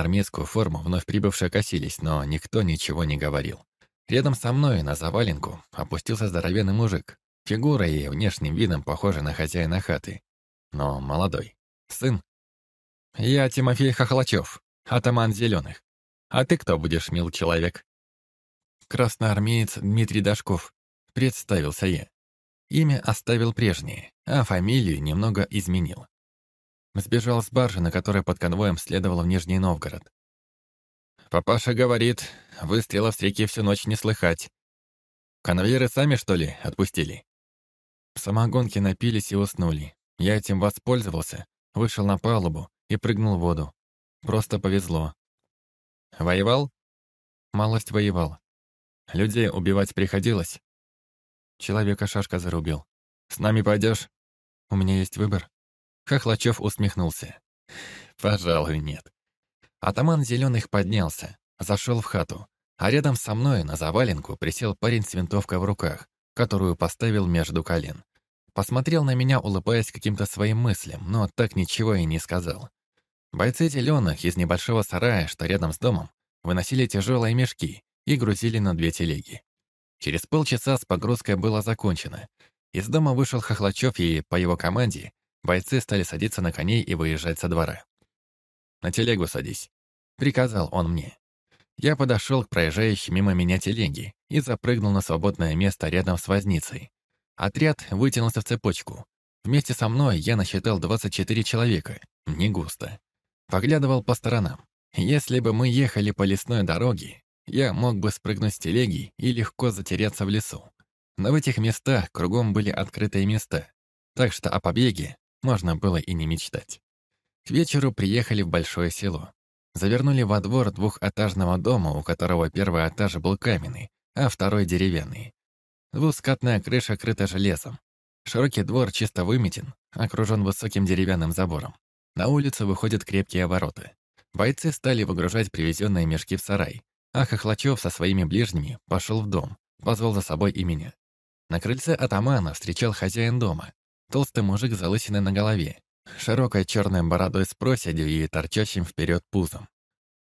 красноармейскую форму вновь прибывшие косились, но никто ничего не говорил. Рядом со мной на заваленку опустился здоровенный мужик, фигурой и внешним видом похожий на хозяина хаты. Но молодой. Сын. «Я Тимофей Хохлачев, атаман Зеленых. А ты кто будешь, мил человек?» «Красноармеец Дмитрий Дашков», — представился я. Имя оставил прежнее, а фамилию немного изменил. Сбежал с баржи, на которой под конвоем следовал в Нижний Новгород. «Папаша говорит, выстрелов с реки всю ночь не слыхать. Конвейеры сами, что ли, отпустили?» Самогонки напились и уснули. Я этим воспользовался, вышел на палубу и прыгнул в воду. Просто повезло. «Воевал?» «Малость воевал. Людей убивать приходилось?» Человека шашка зарубил. «С нами пойдешь?» «У меня есть выбор». Хохлачев усмехнулся. «Пожалуй, нет». Атаман Зеленых поднялся, зашел в хату, а рядом со мной на заваленку присел парень с винтовкой в руках, которую поставил между колен. Посмотрел на меня, улыбаясь каким-то своим мыслям, но так ничего и не сказал. Бойцы Зеленых из небольшого сарая, что рядом с домом, выносили тяжелые мешки и грузили на две телеги. Через полчаса с погрузкой было закончено. Из дома вышел Хохлачев, и по его команде бойцы стали садиться на коней и выезжать со двора. «На телегу садись», — приказал он мне. Я подошел к проезжающей мимо меня телеге и запрыгнул на свободное место рядом с возницей. Отряд вытянулся в цепочку. Вместе со мной я насчитал 24 человека. Не густо. Поглядывал по сторонам. Если бы мы ехали по лесной дороге, я мог бы спрыгнуть с телеги и легко затеряться в лесу. Но в этих местах кругом были открытые места, так что о побеге можно было и не мечтать. К вечеру приехали в большое село. Завернули во двор двухэтажного дома, у которого первый этаж был каменный, а второй деревянный. Двускатная крыша крыта железом. Широкий двор чисто выметен, окружен высоким деревянным забором. На улицу выходят крепкие ворота. Бойцы стали выгружать привезенные мешки в сарай, а Хохлачев со своими ближними пошел в дом, позвал за собой и меня. На крыльце атамана встречал хозяин дома. Толстый мужик с залысиной на голове, широкой черной бородой с проседью и торчащим вперед пузом.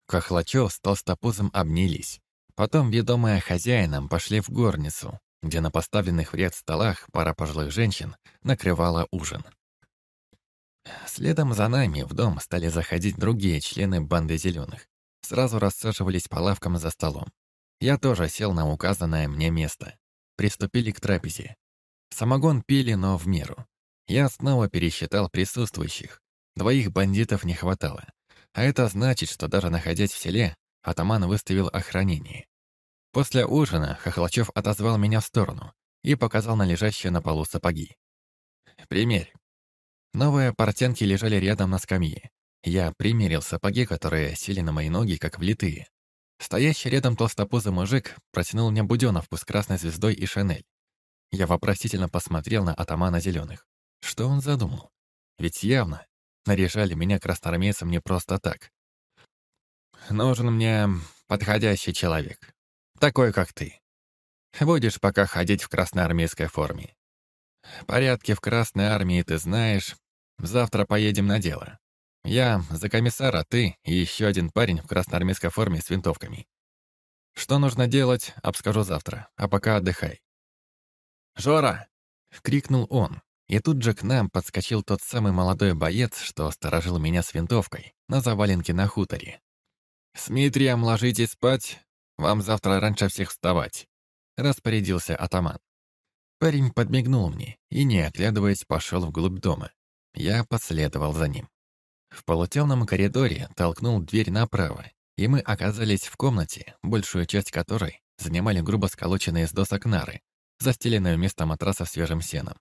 Хохлачев с толстопузом обнялись. Потом, ведомые хозяином, пошли в горницу, где на поставленных в ряд столах пара пожилых женщин накрывала ужин. Следом за нами в дом стали заходить другие члены банды зеленых сразу рассаживались по лавкам за столом. Я тоже сел на указанное мне место. Приступили к трапезе. Самогон пили, но в меру. Я снова пересчитал присутствующих. Двоих бандитов не хватало. А это значит, что даже находясь в селе, атаман выставил охранение. После ужина Хохлачев отозвал меня в сторону и показал на лежащие на полу сапоги. «Примерь». Новые портянки лежали рядом на скамье. Я примерил сапоги, которые сели на мои ноги, как влитые. Стоящий рядом толстопузый мужик протянул мне буденовку с красной звездой и шинель. Я вопросительно посмотрел на атамана зеленых. Что он задумал? Ведь явно наряжали меня красноармейцем не просто так. Нужен мне подходящий человек. Такой, как ты. Будешь пока ходить в красноармейской форме. Порядки в Красной армии ты знаешь. Завтра поедем на дело. Я за комиссара, ты и еще один парень в красноармейской форме с винтовками. Что нужно делать, обскажу завтра, а пока отдыхай. «Жора!» — крикнул он, и тут же к нам подскочил тот самый молодой боец, что сторожил меня с винтовкой на заваленке на хуторе. «С Митрием ложитесь спать, вам завтра раньше всех вставать», — распорядился атаман. Парень подмигнул мне и, не оглядываясь, пошел вглубь дома. Я последовал за ним. В полутемном коридоре толкнул дверь направо, и мы оказались в комнате, большую часть которой занимали грубо сколоченные из досок нары, застеленные вместо матраса свежим сеном.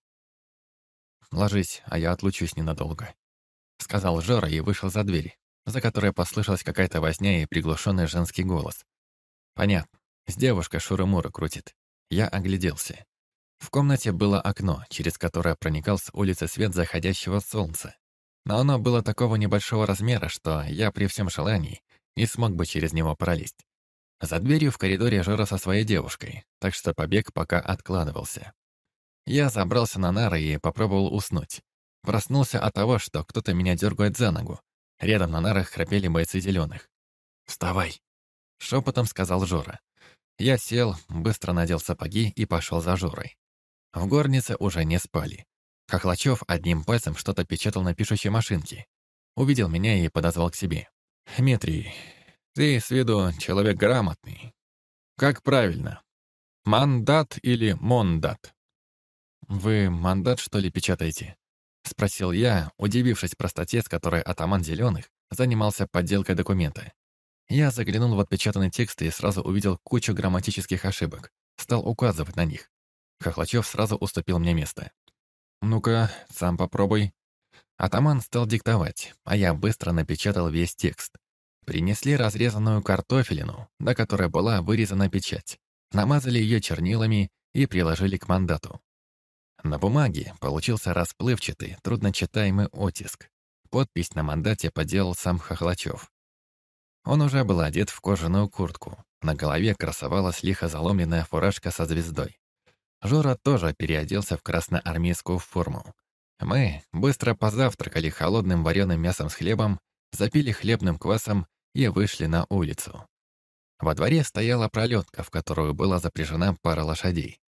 «Ложись, а я отлучусь ненадолго», — сказал Жора и вышел за дверь, за которой послышалась какая-то возня и приглушенный женский голос. «Понятно, с девушкой Шура-Мура крутит». Я огляделся. В комнате было окно, через которое проникал с улицы свет заходящего солнца, но оно было такого небольшого размера, что я при всем желании не смог бы через него пролезть. За дверью в коридоре Жора со своей девушкой, так что побег пока откладывался. Я забрался на нары и попробовал уснуть. Проснулся от того, что кто-то меня дергает за ногу. Рядом на нарах храпели бойцы зеленых. «Вставай!» — шепотом сказал Жора. Я сел, быстро надел сапоги и пошел за Жорой. В горнице уже не спали. Хохлачев одним пальцем что-то печатал на пишущей машинке. Увидел меня и подозвал к себе. «Дмитрий, ты с виду человек грамотный. Как правильно? Мандат или мондат?» «Вы мандат, что ли, печатаете?» Спросил я, удивившись простоте, с которой атаман Зеленых занимался подделкой документа. Я заглянул в отпечатанный текст и сразу увидел кучу грамматических ошибок. Стал указывать на них. Хохлачев сразу уступил мне место. «Ну-ка, сам попробуй». Атаман стал диктовать, а я быстро напечатал весь текст. Принесли разрезанную картофелину, на которой была вырезана печать. Намазали ее чернилами и приложили к мандату. На бумаге получился расплывчатый, трудночитаемый оттиск. Подпись на мандате поделал сам Хохлачев. Он уже был одет в кожаную куртку. На голове красовалась лихо заломленная фуражка со звездой. Жора тоже переоделся в красноармейскую форму. Мы быстро позавтракали холодным вареным мясом с хлебом, запили хлебным квасом и вышли на улицу. Во дворе стояла пролетка, в которую была запряжена пара лошадей.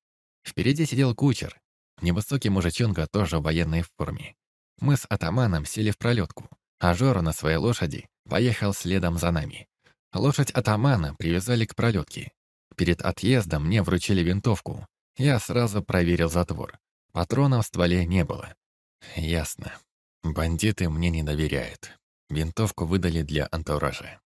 Впереди сидел кучер, невысокий мужичонка тоже в военной форме. Мы с атаманом сели в пролетку, а Жора на своей лошади поехал следом за нами. Лошадь атамана привязали к пролетке. Перед отъездом мне вручили винтовку, я сразу проверил затвор. Патронов в стволе не было. Ясно. Бандиты мне не доверяют. Винтовку выдали для антуража.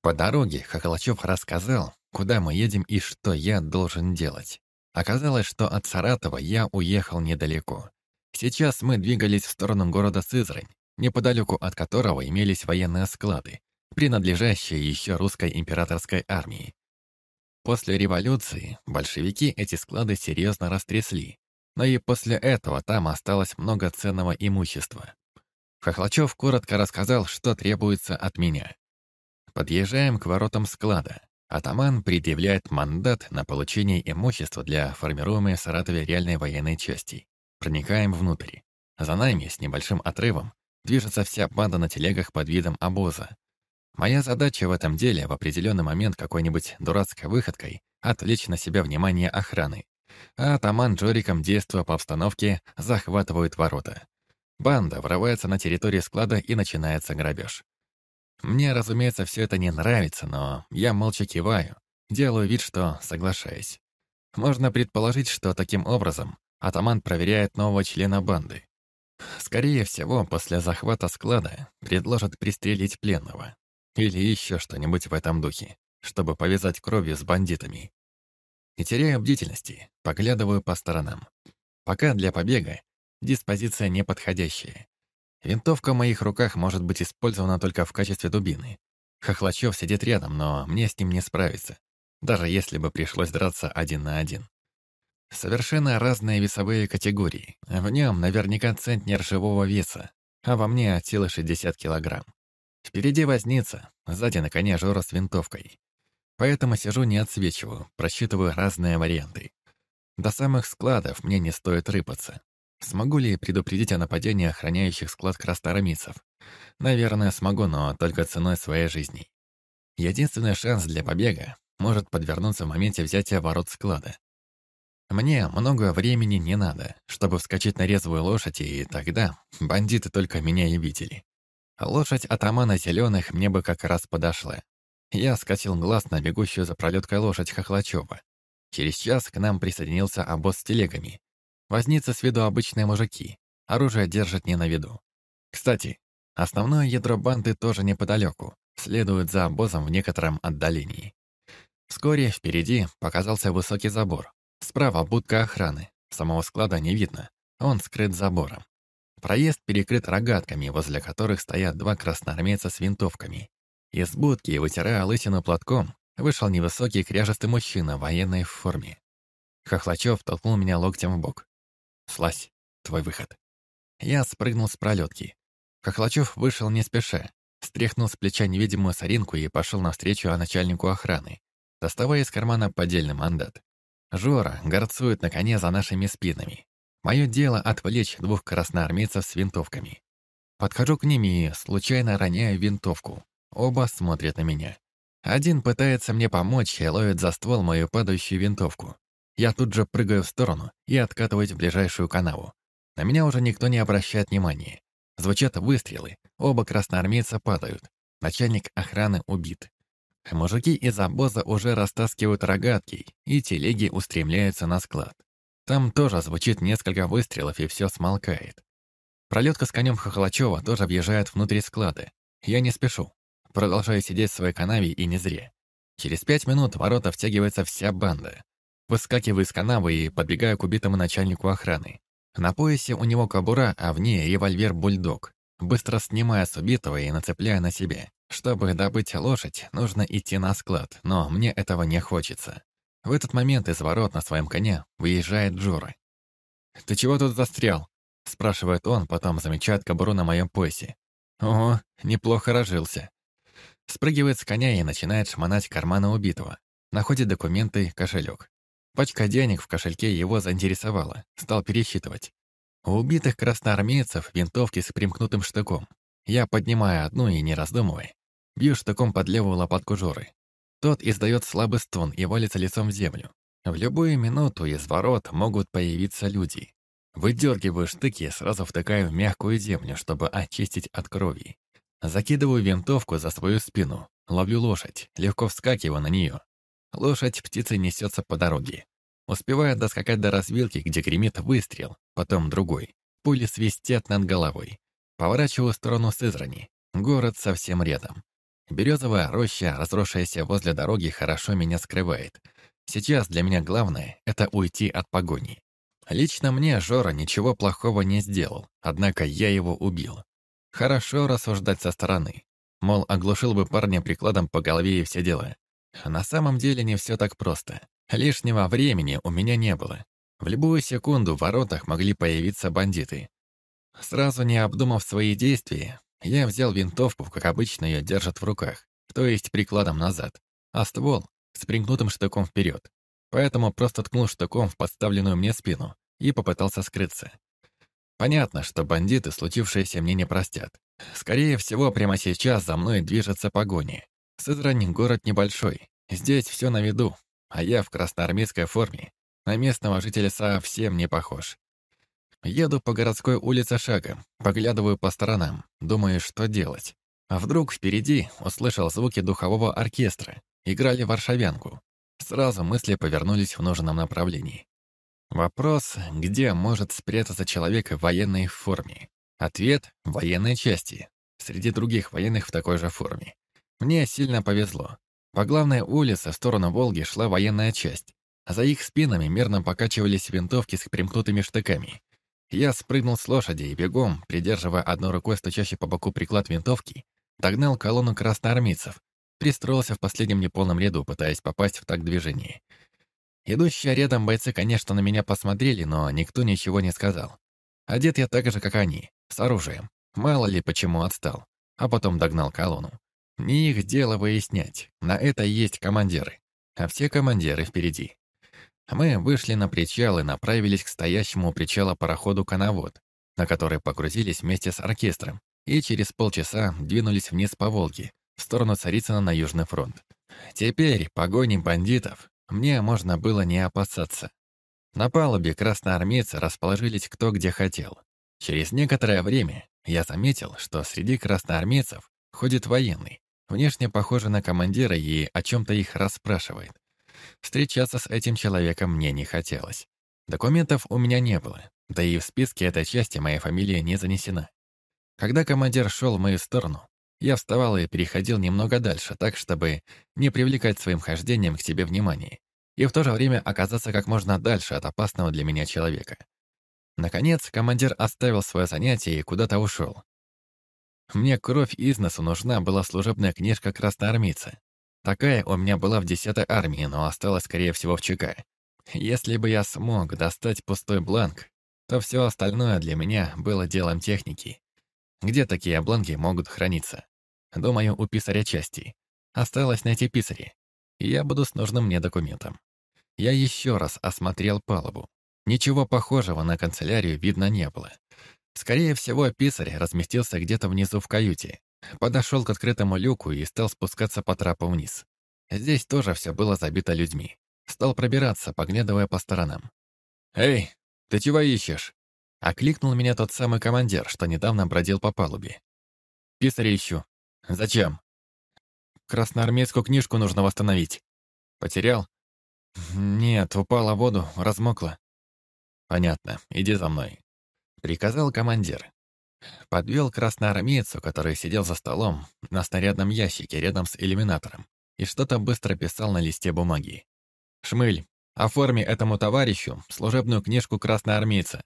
По дороге Хохолачев рассказал, куда мы едем и что я должен делать. Оказалось, что от Саратова я уехал недалеко. Сейчас мы двигались в сторону города Сызрань, неподалеку от которого имелись военные склады, принадлежащие еще русской императорской армии. После революции большевики эти склады серьезно растрясли, но и после этого там осталось много ценного имущества. Хохлачев коротко рассказал, что требуется от меня. Подъезжаем к воротам склада. Атаман предъявляет мандат на получение имущества для формируемой в Саратове реальной военной части. Проникаем внутрь. За нами, с небольшим отрывом, движется вся банда на телегах под видом обоза, Моя задача в этом деле в определенный момент какой-нибудь дурацкой выходкой отвлечь на себя внимание охраны. А атаман Джориком, действуя по обстановке, захватывают ворота. Банда врывается на территорию склада и начинается грабеж. Мне, разумеется, все это не нравится, но я молча киваю, делаю вид, что соглашаюсь. Можно предположить, что таким образом атаман проверяет нового члена банды. Скорее всего, после захвата склада предложат пристрелить пленного. Или еще что-нибудь в этом духе, чтобы повязать кровью с бандитами. Не теряя бдительности, поглядываю по сторонам. Пока для побега диспозиция неподходящая. Винтовка в моих руках может быть использована только в качестве дубины. Хохлачев сидит рядом, но мне с ним не справиться, даже если бы пришлось драться один на один. Совершенно разные весовые категории. В нем наверняка центнер живого веса, а во мне от силы 60 килограмм. Впереди возница, сзади на коне Жора с винтовкой. Поэтому сижу не отсвечиваю, просчитываю разные варианты. До самых складов мне не стоит рыпаться. Смогу ли предупредить о нападении охраняющих склад красноармейцев? Наверное, смогу, но только ценой своей жизни. Единственный шанс для побега может подвернуться в моменте взятия ворот склада. Мне много времени не надо, чтобы вскочить на резвую лошадь, и тогда бандиты только меня и видели. Лошадь атамана зеленых мне бы как раз подошла. Я скосил глаз на бегущую за пролеткой лошадь Хохлачева. Через час к нам присоединился обоз с телегами. Возница с виду обычные мужики. Оружие держат не на виду. Кстати, основное ядро банды тоже неподалеку, следует за обозом в некотором отдалении. Вскоре впереди показался высокий забор. Справа будка охраны. Самого склада не видно. Он скрыт забором. Проезд перекрыт рогатками, возле которых стоят два красноармейца с винтовками. Из будки, вытирая лысину платком, вышел невысокий кряжестый мужчина в военной форме. Хохлачев толкнул меня локтем в бок. «Слазь, твой выход». Я спрыгнул с пролетки. Хохлачев вышел не спеша, стряхнул с плеча невидимую соринку и пошел навстречу начальнику охраны, доставая из кармана поддельный мандат. Жора горцует на коне за нашими спинами. Мое дело отвлечь двух красноармейцев с винтовками. Подхожу к ним и случайно роняю винтовку. Оба смотрят на меня. Один пытается мне помочь и ловит за ствол мою падающую винтовку. Я тут же прыгаю в сторону и откатываюсь в ближайшую канаву. На меня уже никто не обращает внимания. Звучат выстрелы, оба красноармейца падают. Начальник охраны убит. Мужики из обоза уже растаскивают рогатки, и телеги устремляются на склад. Там тоже звучит несколько выстрелов, и все смолкает. Пролетка с конем Хохолачева тоже въезжает внутрь склада. Я не спешу. Продолжаю сидеть в своей канаве и не зря. Через пять минут ворота втягивается вся банда. Выскакиваю из канавы и подбегаю к убитому начальнику охраны. На поясе у него кобура, а в ней револьвер-бульдог. Быстро снимая с убитого и нацепляя на себя. Чтобы добыть лошадь, нужно идти на склад, но мне этого не хочется. В этот момент из ворот на своем коне выезжает Джора. «Ты чего тут застрял?» — спрашивает он, потом замечает кобуру на моем поясе. «Ого, неплохо рожился». Спрыгивает с коня и начинает шмонать карманы убитого. Находит документы, кошелек. Пачка денег в кошельке его заинтересовала. Стал пересчитывать. У убитых красноармейцев винтовки с примкнутым штыком. Я поднимаю одну и, не раздумывая, бью штыком под левую лопатку Жоры. Тот издает слабый стон и валится лицом в землю. В любую минуту из ворот могут появиться люди. Выдергиваю штыки и сразу втыкаю в мягкую землю, чтобы очистить от крови. Закидываю винтовку за свою спину, ловлю лошадь, легко вскакиваю на нее. Лошадь птицей несется по дороге. Успеваю доскакать до развилки, где гремит выстрел, потом другой. Пули свистят над головой. Поворачиваю в сторону Сызрани. Город совсем рядом. Березовая роща, разросшаяся возле дороги, хорошо меня скрывает. Сейчас для меня главное — это уйти от погони. Лично мне Жора ничего плохого не сделал, однако я его убил. Хорошо рассуждать со стороны. Мол, оглушил бы парня прикладом по голове и все дела. На самом деле не все так просто. Лишнего времени у меня не было. В любую секунду в воротах могли появиться бандиты. Сразу не обдумав свои действия, я взял винтовку, как обычно ее держат в руках, то есть прикладом назад, а ствол с примкнутым штыком вперед. Поэтому просто ткнул штыком в подставленную мне спину и попытался скрыться. Понятно, что бандиты случившееся мне не простят. Скорее всего, прямо сейчас за мной движется погони. Сызрань — город небольшой. Здесь все на виду, а я в красноармейской форме. На местного жителя совсем не похож. Еду по городской улице шагом, поглядываю по сторонам, думаю, что делать. А вдруг впереди услышал звуки духового оркестра. Играли варшавянку. Сразу мысли повернулись в нужном направлении. Вопрос, где может спрятаться человек в военной форме? Ответ — военной части, среди других военных в такой же форме. Мне сильно повезло. По главной улице в сторону Волги шла военная часть, а за их спинами мерно покачивались винтовки с примкнутыми штыками. Я спрыгнул с лошади и бегом, придерживая одной рукой стучащий по боку приклад винтовки, догнал колонну красноармейцев, пристроился в последнем неполном ряду, пытаясь попасть в такт движения. Идущие рядом бойцы, конечно, на меня посмотрели, но никто ничего не сказал. Одет я так же, как они, с оружием. Мало ли почему отстал. А потом догнал колонну. Не их дело выяснять. На это есть командиры. А все командиры впереди. Мы вышли на причал и направились к стоящему у причала пароходу «Коновод», на который погрузились вместе с оркестром, и через полчаса двинулись вниз по Волге, в сторону Царицына на Южный фронт. Теперь погони бандитов мне можно было не опасаться. На палубе красноармейцы расположились кто где хотел. Через некоторое время я заметил, что среди красноармейцев ходит военный, внешне похожий на командира и о чем-то их расспрашивает. Встречаться с этим человеком мне не хотелось. Документов у меня не было, да и в списке этой части моя фамилия не занесена. Когда командир шел в мою сторону, я вставал и переходил немного дальше, так, чтобы не привлекать своим хождением к себе внимания, и в то же время оказаться как можно дальше от опасного для меня человека. Наконец, командир оставил свое занятие и куда-то ушел. Мне кровь из носу нужна была служебная книжка красноармейца. Такая у меня была в 10-й армии, но осталась, скорее всего, в ЧК. Если бы я смог достать пустой бланк, то все остальное для меня было делом техники. Где такие бланки могут храниться? Думаю, у писаря части. Осталось найти писаря. Я буду с нужным мне документом. Я еще раз осмотрел палубу. Ничего похожего на канцелярию видно не было. Скорее всего, писарь разместился где-то внизу в каюте. Подошел к открытому люку и стал спускаться по трапу вниз. Здесь тоже все было забито людьми. Стал пробираться, поглядывая по сторонам. «Эй, ты чего ищешь?» Окликнул меня тот самый командир, что недавно бродил по палубе. «Писаря ищу. Зачем?» «Красноармейскую книжку нужно восстановить». «Потерял?» «Нет, упала в воду, размокла». «Понятно, иди за мной», — приказал командир. Подвел красноармейцу, который сидел за столом на снарядном ящике рядом с иллюминатором и что-то быстро писал на листе бумаги. «Шмыль, оформи этому товарищу служебную книжку красноармейца»,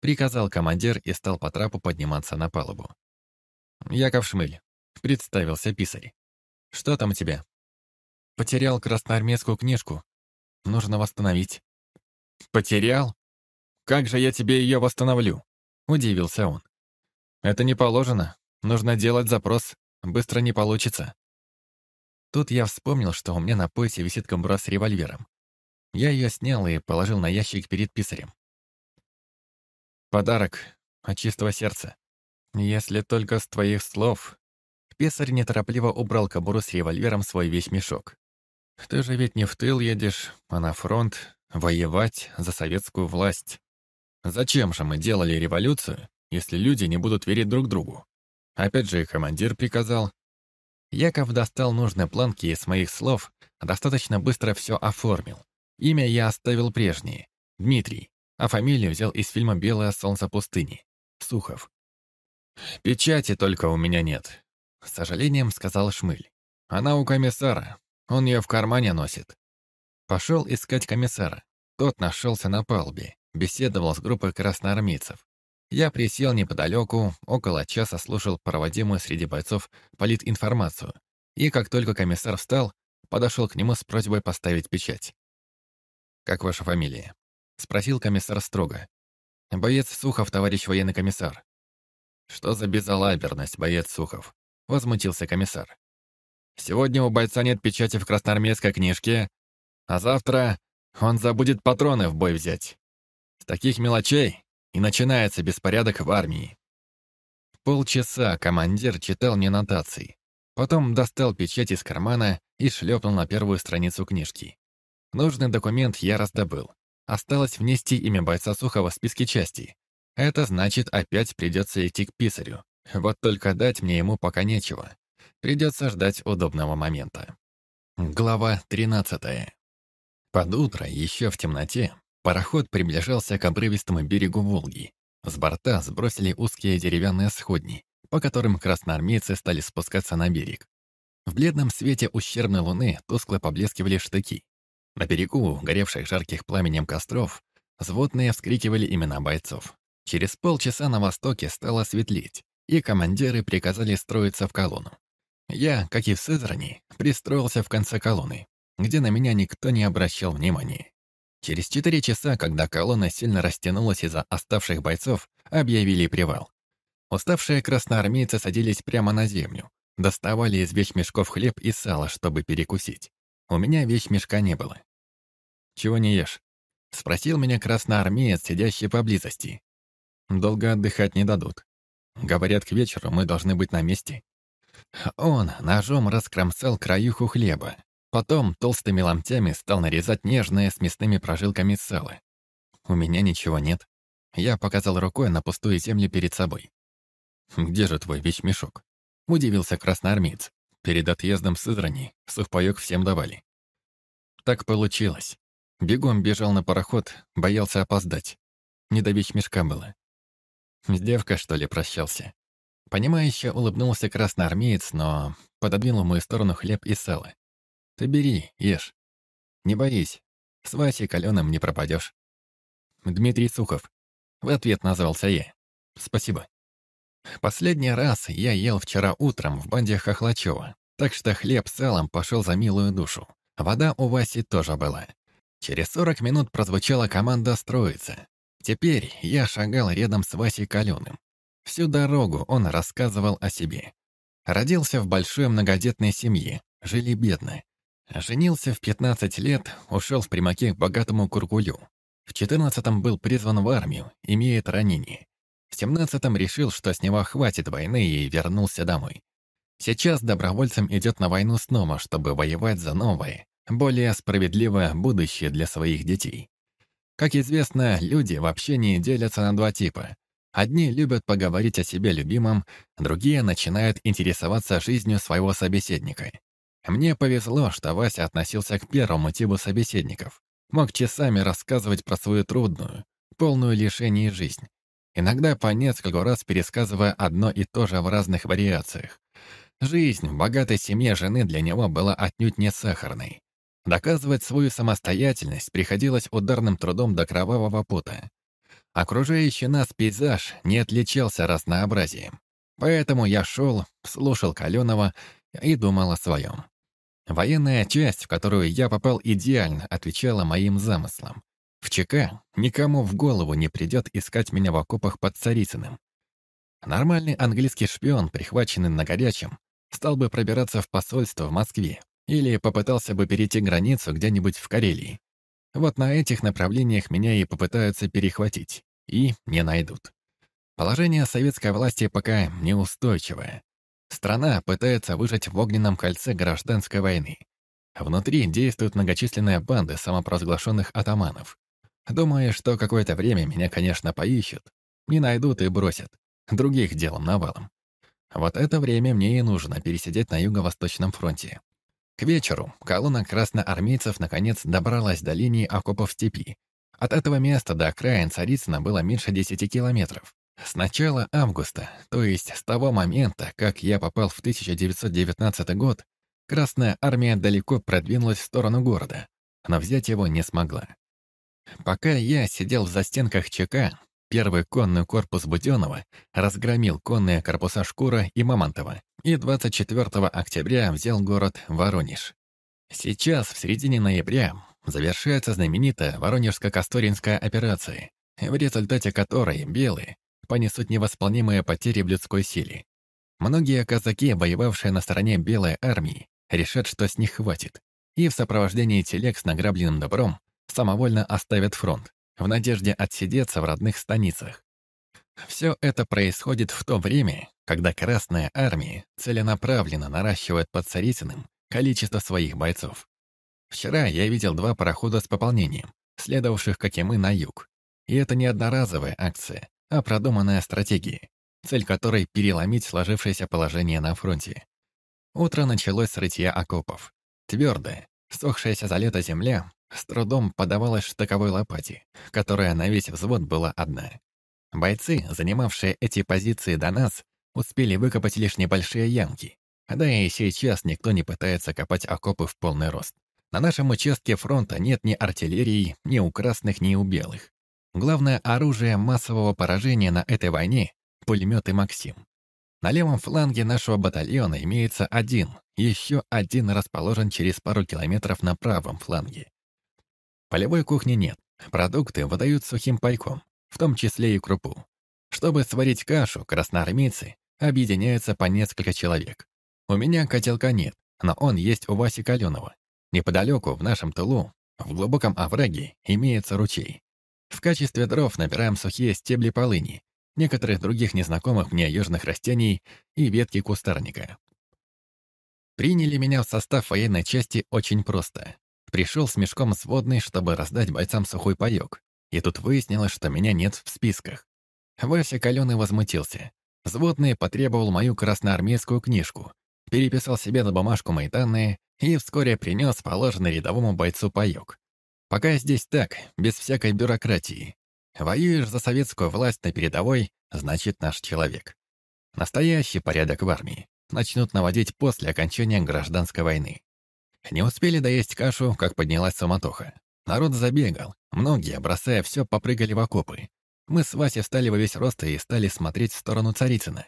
приказал командир и стал по трапу подниматься на палубу. «Яков Шмыль», — представился писарь. «Что там у тебя?» «Потерял красноармейскую книжку. Нужно восстановить». «Потерял? Как же я тебе ее восстановлю?» — удивился он. «Это не положено. Нужно делать запрос. Быстро не получится». Тут я вспомнил, что у меня на поясе висит кобура с револьвером. Я ее снял и положил на ящик перед писарем. Подарок от чистого сердца. Если только с твоих слов. Писарь неторопливо убрал кобуру с револьвером свой вещмешок. Ты же ведь не в тыл едешь, а на фронт, воевать за советскую власть. Зачем же мы делали революцию, если люди не будут верить друг другу? Опять же, командир приказал. Яков достал нужные планки из моих слов, достаточно быстро все оформил. Имя я оставил прежнее — Дмитрий, а фамилию взял из фильма «Белое солнце пустыни» — Сухов. «Печати только у меня нет», — с сожалением сказал Шмыль. «Она у комиссара, он ее в кармане носит». Пошел искать комиссара. Тот нашелся на палубе, беседовал с группой красноармейцев. Я присел неподалеку, около часа слушал проводимую среди бойцов политинформацию. И как только комиссар встал, подошел к нему с просьбой поставить печать. «Как ваша фамилия?» — спросил комиссар строго. «Боец Сухов, товарищ военный комиссар». «Что за безалаберность, боец Сухов?» — возмутился комиссар. «Сегодня у бойца нет печати в красноармейской книжке, а завтра он забудет патроны в бой взять. С таких мелочей и начинается беспорядок в армии». Полчаса командир читал мне нотации. Потом достал печать из кармана и шлепнул на первую страницу книжки. Нужный документ я раздобыл. Осталось внести имя бойца Сухова в списки части. Это значит, опять придется идти к писарю. Вот только дать мне ему пока нечего. Придется ждать удобного момента. Глава 13. Под утро, еще в темноте, пароход приближался к обрывистому берегу Волги. С борта сбросили узкие деревянные сходни, по которым красноармейцы стали спускаться на берег. В бледном свете ущербной луны тускло поблескивали штыки. На берегу, горевших жарких пламенем костров, взводные вскрикивали имена бойцов. Через полчаса на востоке стало светлеть, и командиры приказали строиться в колонну. Я, как и в Сызрани, пристроился в конце колонны, где на меня никто не обращал внимания. Через четыре часа, когда колонна сильно растянулась из-за оставших бойцов, объявили привал. Уставшие красноармейцы садились прямо на землю, доставали из вещмешков хлеб и сало, чтобы перекусить. У меня вещмешка не было. «Чего не ешь?» — спросил меня красноармеец, сидящий поблизости. «Долго отдыхать не дадут. Говорят, к вечеру мы должны быть на месте». Он ножом раскромсал краюху хлеба. Потом толстыми ломтями стал нарезать нежное с мясными прожилками сало. У меня ничего нет. Я показал рукой на пустую землю перед собой. «Где же твой вещмешок?» — удивился красноармеец. Перед отъездом с Сызрани сухпайок всем давали. Так получилось. Бегом бежал на пароход, боялся опоздать. Не до мешка было. С девкой, что ли, прощался. Понимающе улыбнулся красноармеец, но пододвинул в мою сторону хлеб и сало. «Ты бери, ешь. Не боись, с Васей Каленым не пропадешь». «Дмитрий Сухов», — в ответ назвался я. «Спасибо». Последний раз я ел вчера утром в банде Хохлачева, так что хлеб с салом пошел за милую душу. Вода у Васи тоже была. Через 40 минут прозвучала команда строиться. Теперь я шагал рядом с Васей Каленым. Всю дорогу он рассказывал о себе. Родился в большой многодетной семье, жили бедно. Женился в 15 лет, ушел в примаки к богатому Куркулю. В 14-м был призван в армию, имеет ранение. В семнадцатом решил, что с него хватит войны и вернулся домой. Сейчас добровольцем идет на войну снова, чтобы воевать за новое, более справедливое будущее для своих детей. Как известно, люди вообще не делятся на два типа. Одни любят поговорить о себе любимом, другие начинают интересоваться жизнью своего собеседника. Мне повезло, что Вася относился к первому типу собеседников. Мог часами рассказывать про свою трудную, полную лишений жизнь. Иногда по несколько раз пересказывая одно и то же в разных вариациях. Жизнь в богатой семье жены для него была отнюдь не сахарной. Доказывать свою самостоятельность приходилось ударным трудом до кровавого пота. Окружающий нас пейзаж не отличался разнообразием. Поэтому я шел, слушал Каленова и думал о своем. Военная часть, в которую я попал идеально, отвечала моим замыслам. В ЧК никому в голову не придет искать меня в окопах под Царицыным. Нормальный английский шпион, прихваченный на горячем, стал бы пробираться в посольство в Москве или попытался бы перейти границу где-нибудь в Карелии. Вот на этих направлениях меня и попытаются перехватить. И не найдут. Положение советской власти пока неустойчивое. Страна пытается выжить в огненном кольце гражданской войны. Внутри действуют многочисленные банды самопровозглашенных атаманов. Думаю, что какое-то время меня, конечно, поищут. Не найдут и бросят. Других делом навалом. Вот это время мне и нужно пересидеть на Юго-Восточном фронте. К вечеру колонна красноармейцев наконец добралась до линии окопов степи. От этого места до окраин Царицына было меньше 10 километров. С начала августа, то есть с того момента, как я попал в 1919 год, Красная армия далеко продвинулась в сторону города, но взять его не смогла. Пока я сидел в застенках ЧК, первый конный корпус Буденова разгромил конные корпуса Шкура и Мамонтова и 24 октября взял город Воронеж. Сейчас, в середине ноября, завершается знаменитая Воронежско-Касторинская операция, в результате которой белые понесут невосполнимые потери в людской силе. Многие казаки, воевавшие на стороне Белой армии, решат, что с них хватит, и в сопровождении телег с награбленным добром самовольно оставят фронт, в надежде отсидеться в родных станицах. Все это происходит в то время, когда Красная Армия целенаправленно наращивает под Царицыным количество своих бойцов. Вчера я видел два парохода с пополнением, следовавших, как и мы, на юг. И это не одноразовая акция, а продуманная стратегия, цель которой — переломить сложившееся положение на фронте. Утро началось с рытья окопов. Твердая, сохшаяся за лето земля с трудом подавалась штыковой лопате, которая на весь взвод была одна. Бойцы, занимавшие эти позиции до нас, успели выкопать лишь небольшие ямки. Да и сейчас никто не пытается копать окопы в полный рост. На нашем участке фронта нет ни артиллерии, ни у красных, ни у белых. Главное оружие массового поражения на этой войне — пулеметы «Максим». На левом фланге нашего батальона имеется один, еще один расположен через пару километров на правом фланге. Полевой кухни нет, продукты выдают сухим пайком, в том числе и крупу. Чтобы сварить кашу, красноармейцы объединяются по несколько человек. У меня котелка нет, но он есть у Васи Каленова. Неподалеку, в нашем тылу, в глубоком овраге, имеется ручей. В качестве дров набираем сухие стебли полыни, некоторых других незнакомых мне южных растений и ветки кустарника. Приняли меня в состав военной части очень просто. Пришел с мешком сводный, чтобы раздать бойцам сухой паёк. И тут выяснилось, что меня нет в списках. Вася Каленый возмутился. Взводный потребовал мою красноармейскую книжку, переписал себе на бумажку мои данные и вскоре принес положенный рядовому бойцу паёк. Пока здесь так, без всякой бюрократии. Воюешь за советскую власть на передовой, значит наш человек. Настоящий порядок в армии начнут наводить после окончания гражданской войны. Не успели доесть кашу, как поднялась суматоха. Народ забегал, многие, бросая все, попрыгали в окопы. Мы с Васей встали во весь рост и стали смотреть в сторону Царицына.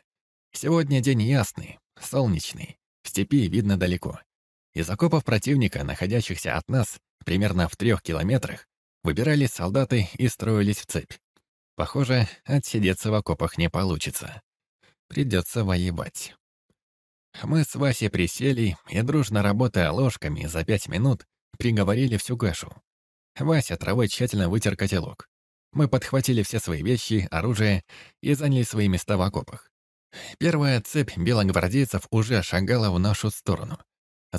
Сегодня день ясный, солнечный, в степи видно далеко. Из окопов противника, находящихся от нас примерно в трех километрах, Выбирались солдаты и строились в цепь. Похоже, отсидеться в окопах не получится. Придется воевать. Мы с Васей присели и, дружно работая ложками, за пять минут приговорили всю кашу. Вася травой тщательно вытер котелок. Мы подхватили все свои вещи, оружие и заняли свои места в окопах. Первая цепь белогвардейцев уже шагала в нашу сторону.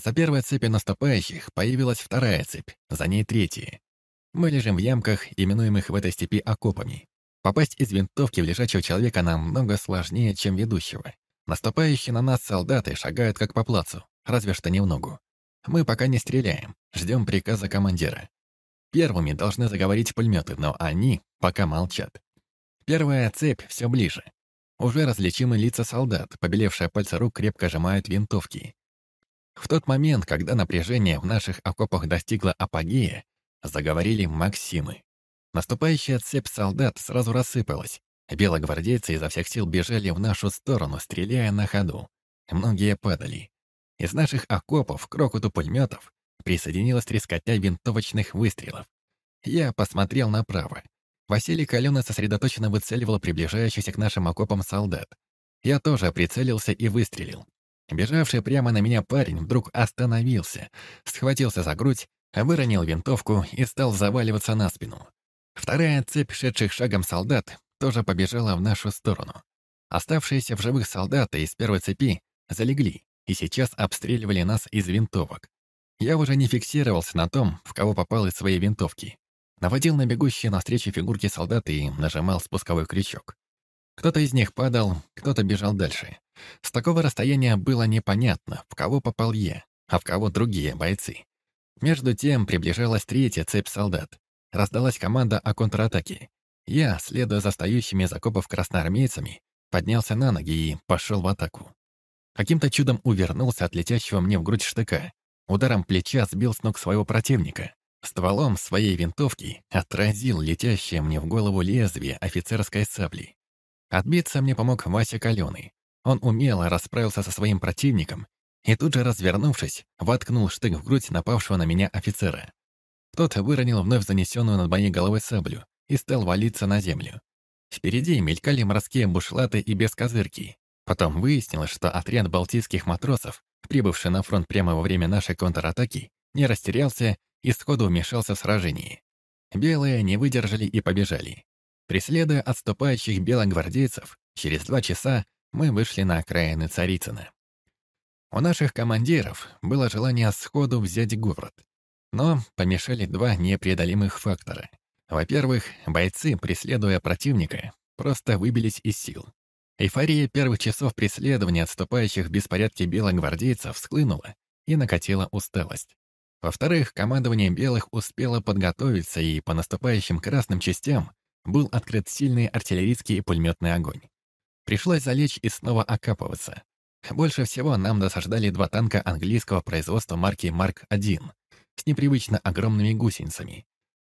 За первой цепью наступающих появилась вторая цепь, за ней третья. Мы лежим в ямках, именуемых в этой степи окопами. Попасть из винтовки в лежачего человека намного сложнее, чем ведущего. Наступающие на нас солдаты шагают как по плацу, разве что не в ногу. Мы пока не стреляем, ждем приказа командира. Первыми должны заговорить пулеметы, но они пока молчат. Первая цепь все ближе. Уже различимы лица солдат, побелевшие пальцы рук крепко сжимают винтовки. В тот момент, когда напряжение в наших окопах достигло апогея, заговорили Максимы. Наступающая цепь солдат сразу рассыпалась. Белогвардейцы изо всех сил бежали в нашу сторону, стреляя на ходу. Многие падали. Из наших окопов к рокоту пулеметов присоединилась трескотня винтовочных выстрелов. Я посмотрел направо. Василий Калёна сосредоточенно выцеливал приближающихся к нашим окопам солдат. Я тоже прицелился и выстрелил. Бежавший прямо на меня парень вдруг остановился, схватился за грудь, выронил винтовку и стал заваливаться на спину. Вторая цепь шедших шагом солдат тоже побежала в нашу сторону. Оставшиеся в живых солдаты из первой цепи залегли и сейчас обстреливали нас из винтовок. Я уже не фиксировался на том, в кого попал из своей винтовки. Наводил на бегущие навстречу фигурки солдат и нажимал спусковой крючок. Кто-то из них падал, кто-то бежал дальше. С такого расстояния было непонятно, в кого попал я, а в кого другие бойцы. Между тем приближалась третья цепь солдат. Раздалась команда о контратаке. Я, следуя за стоящими закопов красноармейцами, поднялся на ноги и пошел в атаку. Каким-то чудом увернулся от летящего мне в грудь штыка. Ударом плеча сбил с ног своего противника. Стволом своей винтовки отразил летящее мне в голову лезвие офицерской сабли. Отбиться мне помог Вася Каленый. Он умело расправился со своим противником и тут же, развернувшись, воткнул штык в грудь напавшего на меня офицера. Тот выронил вновь занесенную над моей головой саблю и стал валиться на землю. Впереди мелькали морские бушлаты и бескозырки. Потом выяснилось, что отряд балтийских матросов, прибывший на фронт прямо во время нашей контратаки, не растерялся и сходу вмешался в сражение. Белые не выдержали и побежали. Преследуя отступающих белогвардейцев, через два часа мы вышли на окраины Царицына. У наших командиров было желание сходу взять город. Но помешали два непреодолимых фактора. Во-первых, бойцы, преследуя противника, просто выбились из сил. Эйфория первых часов преследования отступающих в беспорядке белогвардейцев схлынула и накатила усталость. Во-вторых, командование белых успело подготовиться, и по наступающим красным частям был открыт сильный артиллерийский и пулеметный огонь. Пришлось залечь и снова окапываться. Больше всего нам досаждали два танка английского производства марки Марк-1 с непривычно огромными гусеницами.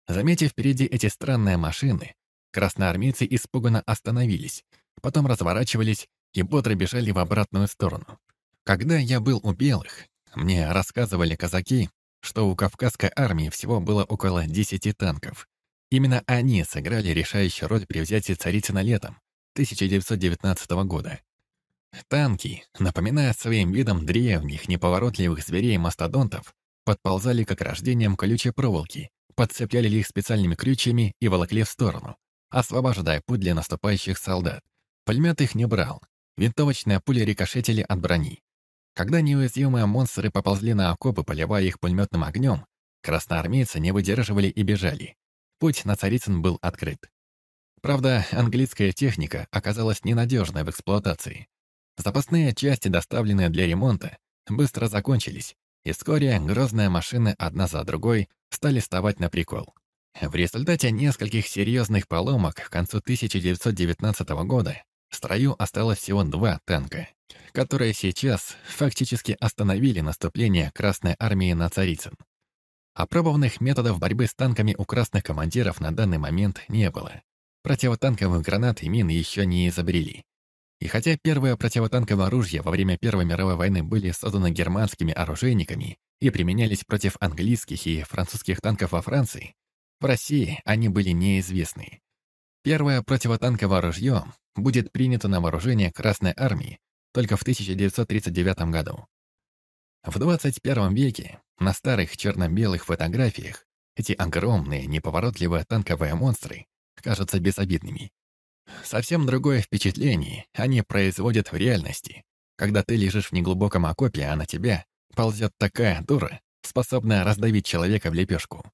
Заметив впереди эти странные машины, красноармейцы испуганно остановились, потом разворачивались и бодро бежали в обратную сторону. Когда я был у белых, мне рассказывали казаки, что у Кавказской армии всего было около 10 танков. Именно они сыграли решающую роль при взятии Царицына летом 1919 года. Танки, напоминая своим видом древних, неповоротливых зверей-мастодонтов, подползали к ограждениям колючей проволоки, подцепляли их специальными крючьями и волокли в сторону, освобождая путь для наступающих солдат. Пулемет их не брал. Винтовочные пули рикошетили от брони. Когда неуязвимые монстры поползли на окопы, поливая их пулеметным огнем, красноармейцы не выдерживали и бежали. Путь на Царицын был открыт. Правда, английская техника оказалась ненадежной в эксплуатации. Запасные части, доставленные для ремонта, быстро закончились, и вскоре грозные машины одна за другой стали вставать на прикол. В результате нескольких серьезных поломок к концу 1919 года в строю осталось всего два танка, которые сейчас фактически остановили наступление Красной Армии на Царицын. Опробованных методов борьбы с танками у красных командиров на данный момент не было. Противотанковых гранат и мин еще не изобрели. И хотя первые противотанковые оружия во время Первой мировой войны были созданы германскими оружейниками и применялись против английских и французских танков во Франции, в России они были неизвестны. Первое противотанковое ружье будет принято на вооружение Красной Армии только в 1939 году. В 21 веке на старых черно-белых фотографиях эти огромные, неповоротливые танковые монстры кажутся безобидными. Совсем другое впечатление они производят в реальности, когда ты лежишь в неглубоком окопе, а на тебя ползет такая дура, способная раздавить человека в лепешку.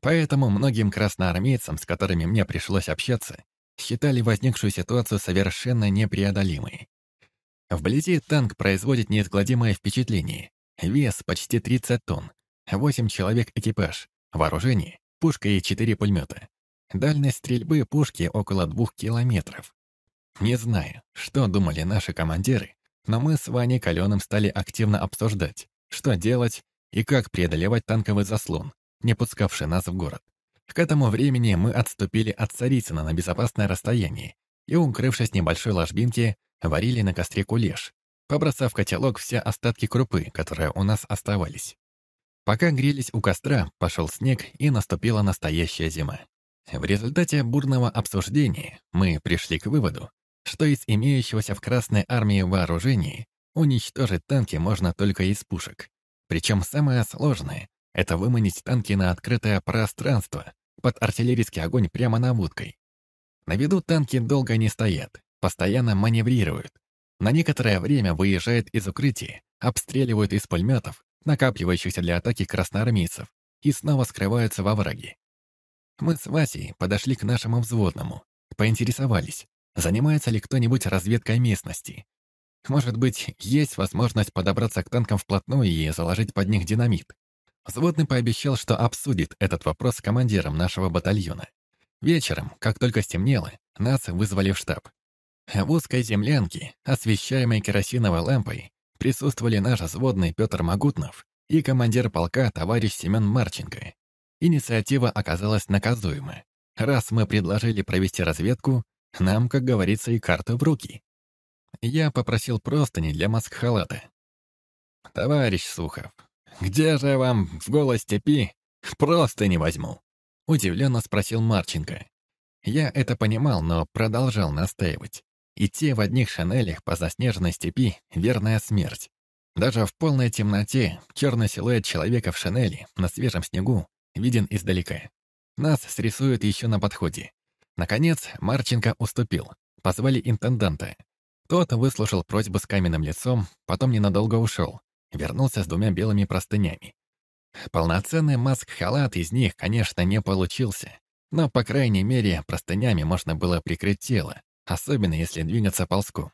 Поэтому многим красноармейцам, с которыми мне пришлось общаться, считали возникшую ситуацию совершенно непреодолимой. Вблизи танк производит неизгладимое впечатление. Вес почти 30 тонн, 8 человек экипаж, вооружение, пушка и 4 пулемета. Дальность стрельбы пушки около 2 километров. Не знаю, что думали наши командиры, но мы с Ваней Каленым стали активно обсуждать, что делать и как преодолевать танковый заслон, не пускавший нас в город. К этому времени мы отступили от Царицына на безопасное расстояние и, укрывшись небольшой ложбинке, варили на костре кулеш, побросав в котелок все остатки крупы, которые у нас оставались. Пока грелись у костра, пошел снег и наступила настоящая зима. В результате бурного обсуждения мы пришли к выводу, что из имеющегося в Красной армии вооружения уничтожить танки можно только из пушек. Причем самое сложное — это выманить танки на открытое пространство, под артиллерийский огонь прямо на наводкой. На виду танки долго не стоят, постоянно маневрируют. На некоторое время выезжают из укрытия, обстреливают из пулеметов, накапливающихся для атаки красноармейцев, и снова скрываются во враге. Мы с Васей подошли к нашему взводному, поинтересовались, занимается ли кто-нибудь разведкой местности. Может быть, есть возможность подобраться к танкам вплотную и заложить под них динамит. Взводный пообещал, что обсудит этот вопрос с командиром нашего батальона. Вечером, как только стемнело, нас вызвали в штаб. В узкой землянке, освещаемой керосиновой лампой, присутствовали наш взводный Петр Магутнов и командир полка товарищ Семен Марченко. Инициатива оказалась наказуема. Раз мы предложили провести разведку, нам, как говорится, и карта в руки. Я попросил простыни для маск-халата. «Товарищ Сухов, где же вам в голой степи просто не возьму?» Удивленно спросил Марченко. Я это понимал, но продолжал настаивать. Идти в одних шинелях по заснеженной степи — верная смерть. Даже в полной темноте черный силуэт человека в шинели на свежем снегу виден издалека. Нас срисуют еще на подходе. Наконец, Марченко уступил. Позвали интенданта. Тот выслушал просьбу с каменным лицом, потом ненадолго ушел. Вернулся с двумя белыми простынями. Полноценный маск-халат из них, конечно, не получился. Но, по крайней мере, простынями можно было прикрыть тело, особенно если двигаться ползком.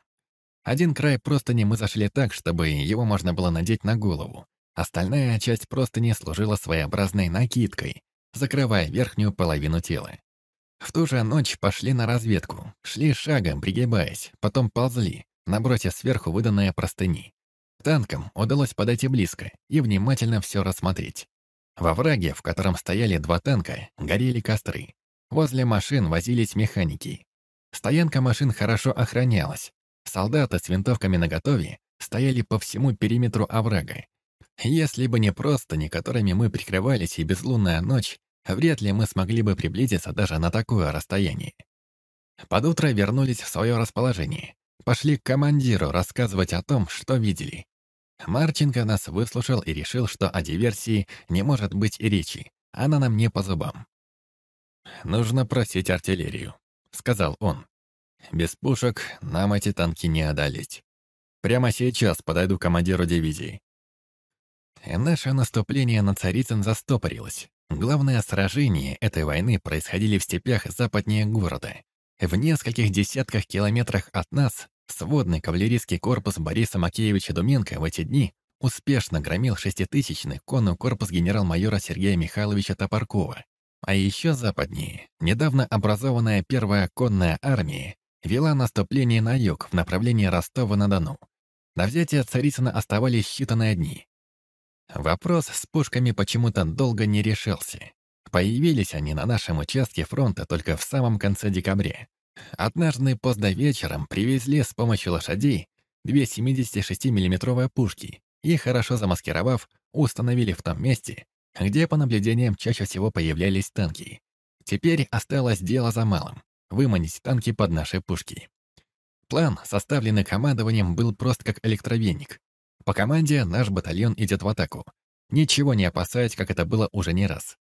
Один край простыни мы зашли так, чтобы его можно было надеть на голову. Остальная часть простыни служила своеобразной накидкой, закрывая верхнюю половину тела. В ту же ночь пошли на разведку, шли шагом, пригибаясь, потом ползли, набросив сверху выданные простыни. Танкам удалось подойти близко и внимательно все рассмотреть. Во враге, в котором стояли два танка, горели костры. Возле машин возились механики. Стоянка машин хорошо охранялась. Солдаты с винтовками наготове стояли по всему периметру оврага, если бы не простыни, которыми мы прикрывались и безлунная ночь, вряд ли мы смогли бы приблизиться даже на такое расстояние. Под утро вернулись в свое расположение. Пошли к командиру рассказывать о том, что видели. Марченко нас выслушал и решил, что о диверсии не может быть и речи. Она нам не по зубам. «Нужно просить артиллерию», — сказал он. «Без пушек нам эти танки не одолеть. Прямо сейчас подойду к командиру дивизии. Наше наступление на Царицын застопорилось. Главное сражения этой войны происходили в степях западнее города. В нескольких десятках километрах от нас сводный кавалерийский корпус Бориса Макеевича Думенко в эти дни успешно громил шеститысячный конный корпус генерал-майора Сергея Михайловича Топоркова. А еще западнее, недавно образованная первая конная армия вела наступление на юг в направлении Ростова-на-Дону. На взятие Царицына оставались считанные дни. Вопрос с пушками почему-то долго не решился. Появились они на нашем участке фронта только в самом конце декабря. Однажды поздно вечером привезли с помощью лошадей две 76 миллиметровые пушки и, хорошо замаскировав, установили в том месте, где по наблюдениям чаще всего появлялись танки. Теперь осталось дело за малым — выманить танки под наши пушки. План, составленный командованием, был прост как электровеник. По команде наш батальон идет в атаку. Ничего не опасаясь, как это было уже не раз.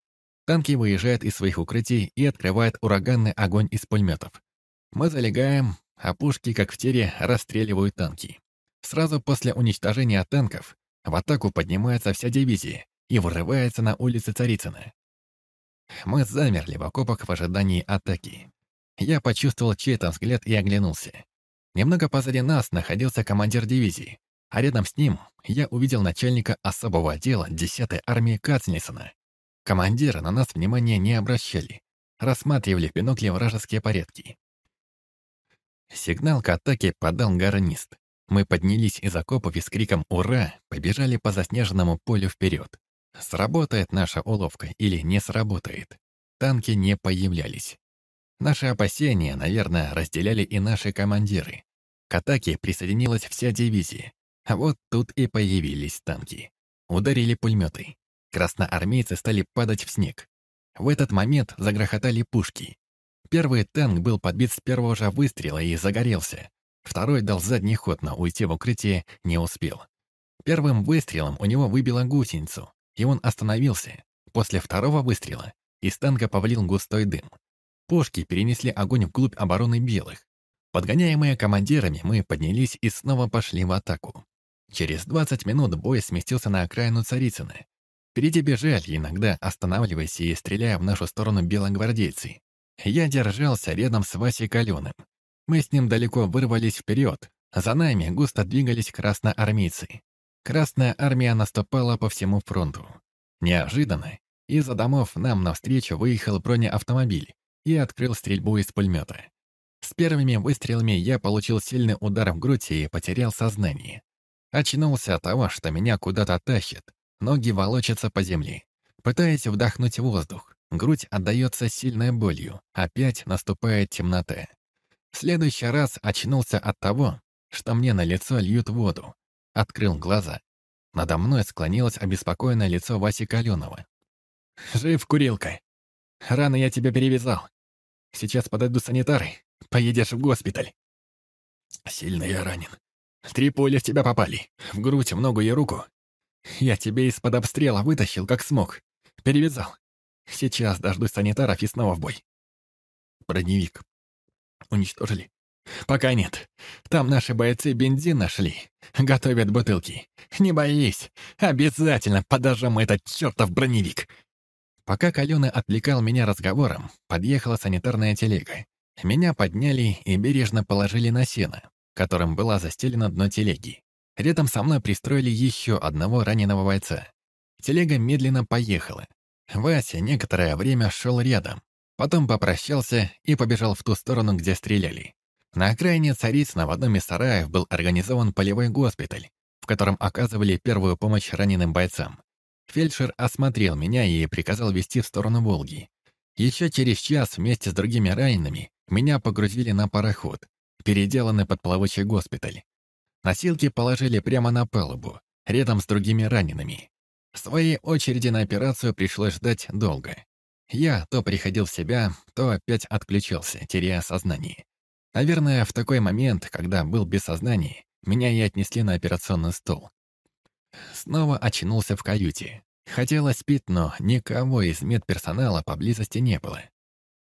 Танки выезжают из своих укрытий и открывают ураганный огонь из пулеметов. Мы залегаем, а пушки, как в тире, расстреливают танки. Сразу после уничтожения танков в атаку поднимается вся дивизия и вырывается на улицы Царицына. Мы замерли в окопах в ожидании атаки. Я почувствовал чей-то взгляд и оглянулся. Немного позади нас находился командир дивизии, а рядом с ним я увидел начальника особого отдела 10-й армии Кацнисона. Командиры на нас внимания не обращали, рассматривали в бинокле вражеские порядки. Сигнал к атаке подал гарнист. Мы поднялись из окопов и с криком «Ура!» побежали по заснеженному полю вперед. Сработает наша уловка или не сработает. Танки не появлялись. Наши опасения, наверное, разделяли и наши командиры. К атаке присоединилась вся дивизия. А вот тут и появились танки. Ударили пулеметы. Красноармейцы стали падать в снег. В этот момент загрохотали пушки. Первый танк был подбит с первого же выстрела и загорелся. Второй дал задний ход, но уйти в укрытие не успел. Первым выстрелом у него выбило гусеницу, и он остановился. После второго выстрела из танка повалил густой дым. Пушки перенесли огонь вглубь обороны белых. Подгоняемые командирами, мы поднялись и снова пошли в атаку. Через 20 минут бой сместился на окраину Царицыны. Впереди бежали, иногда останавливаясь и стреляя в нашу сторону белогвардейцы. Я держался рядом с Васей Каленым. Мы с ним далеко вырвались вперед. За нами густо двигались красноармейцы. Красная армия наступала по всему фронту. Неожиданно из-за домов нам навстречу выехал бронеавтомобиль и открыл стрельбу из пулемета. С первыми выстрелами я получил сильный удар в грудь и потерял сознание. Очнулся от того, что меня куда-то тащит. Ноги волочатся по земле. Пытаясь вдохнуть воздух. Грудь отдается сильной болью. Опять наступает темнота. В следующий раз очнулся от того, что мне на лицо льют воду. Открыл глаза. Надо мной склонилось обеспокоенное лицо Васи Каленова. «Жив, курилка. Рано я тебя перевязал. Сейчас подойдут санитары. Поедешь в госпиталь». «Сильно я ранен. Три пули в тебя попали. В грудь, в ногу и руку. Я тебе из-под обстрела вытащил, как смог. Перевязал. Сейчас дождусь санитаров и снова в бой. Броневик. Уничтожили? Пока нет. Там наши бойцы бензин нашли. Готовят бутылки. Не боись. Обязательно подожжем этот чертов броневик. Пока Калёна отвлекал меня разговором, подъехала санитарная телега. Меня подняли и бережно положили на сено, которым была застелена дно телеги. Рядом со мной пристроили еще одного раненого бойца. Телега медленно поехала. Вася некоторое время шел рядом, потом попрощался и побежал в ту сторону, где стреляли. На окраине Царицына в одном из сараев был организован полевой госпиталь, в котором оказывали первую помощь раненым бойцам. Фельдшер осмотрел меня и приказал вести в сторону Волги. Еще через час вместе с другими ранеными меня погрузили на пароход, переделанный под плавучий госпиталь. Носилки положили прямо на палубу, рядом с другими ранеными. В своей очереди на операцию пришлось ждать долго. Я то приходил в себя, то опять отключился, теряя сознание. Наверное, в такой момент, когда был без сознания, меня и отнесли на операционный стол. Снова очнулся в каюте. Хотелось спить, но никого из медперсонала поблизости не было.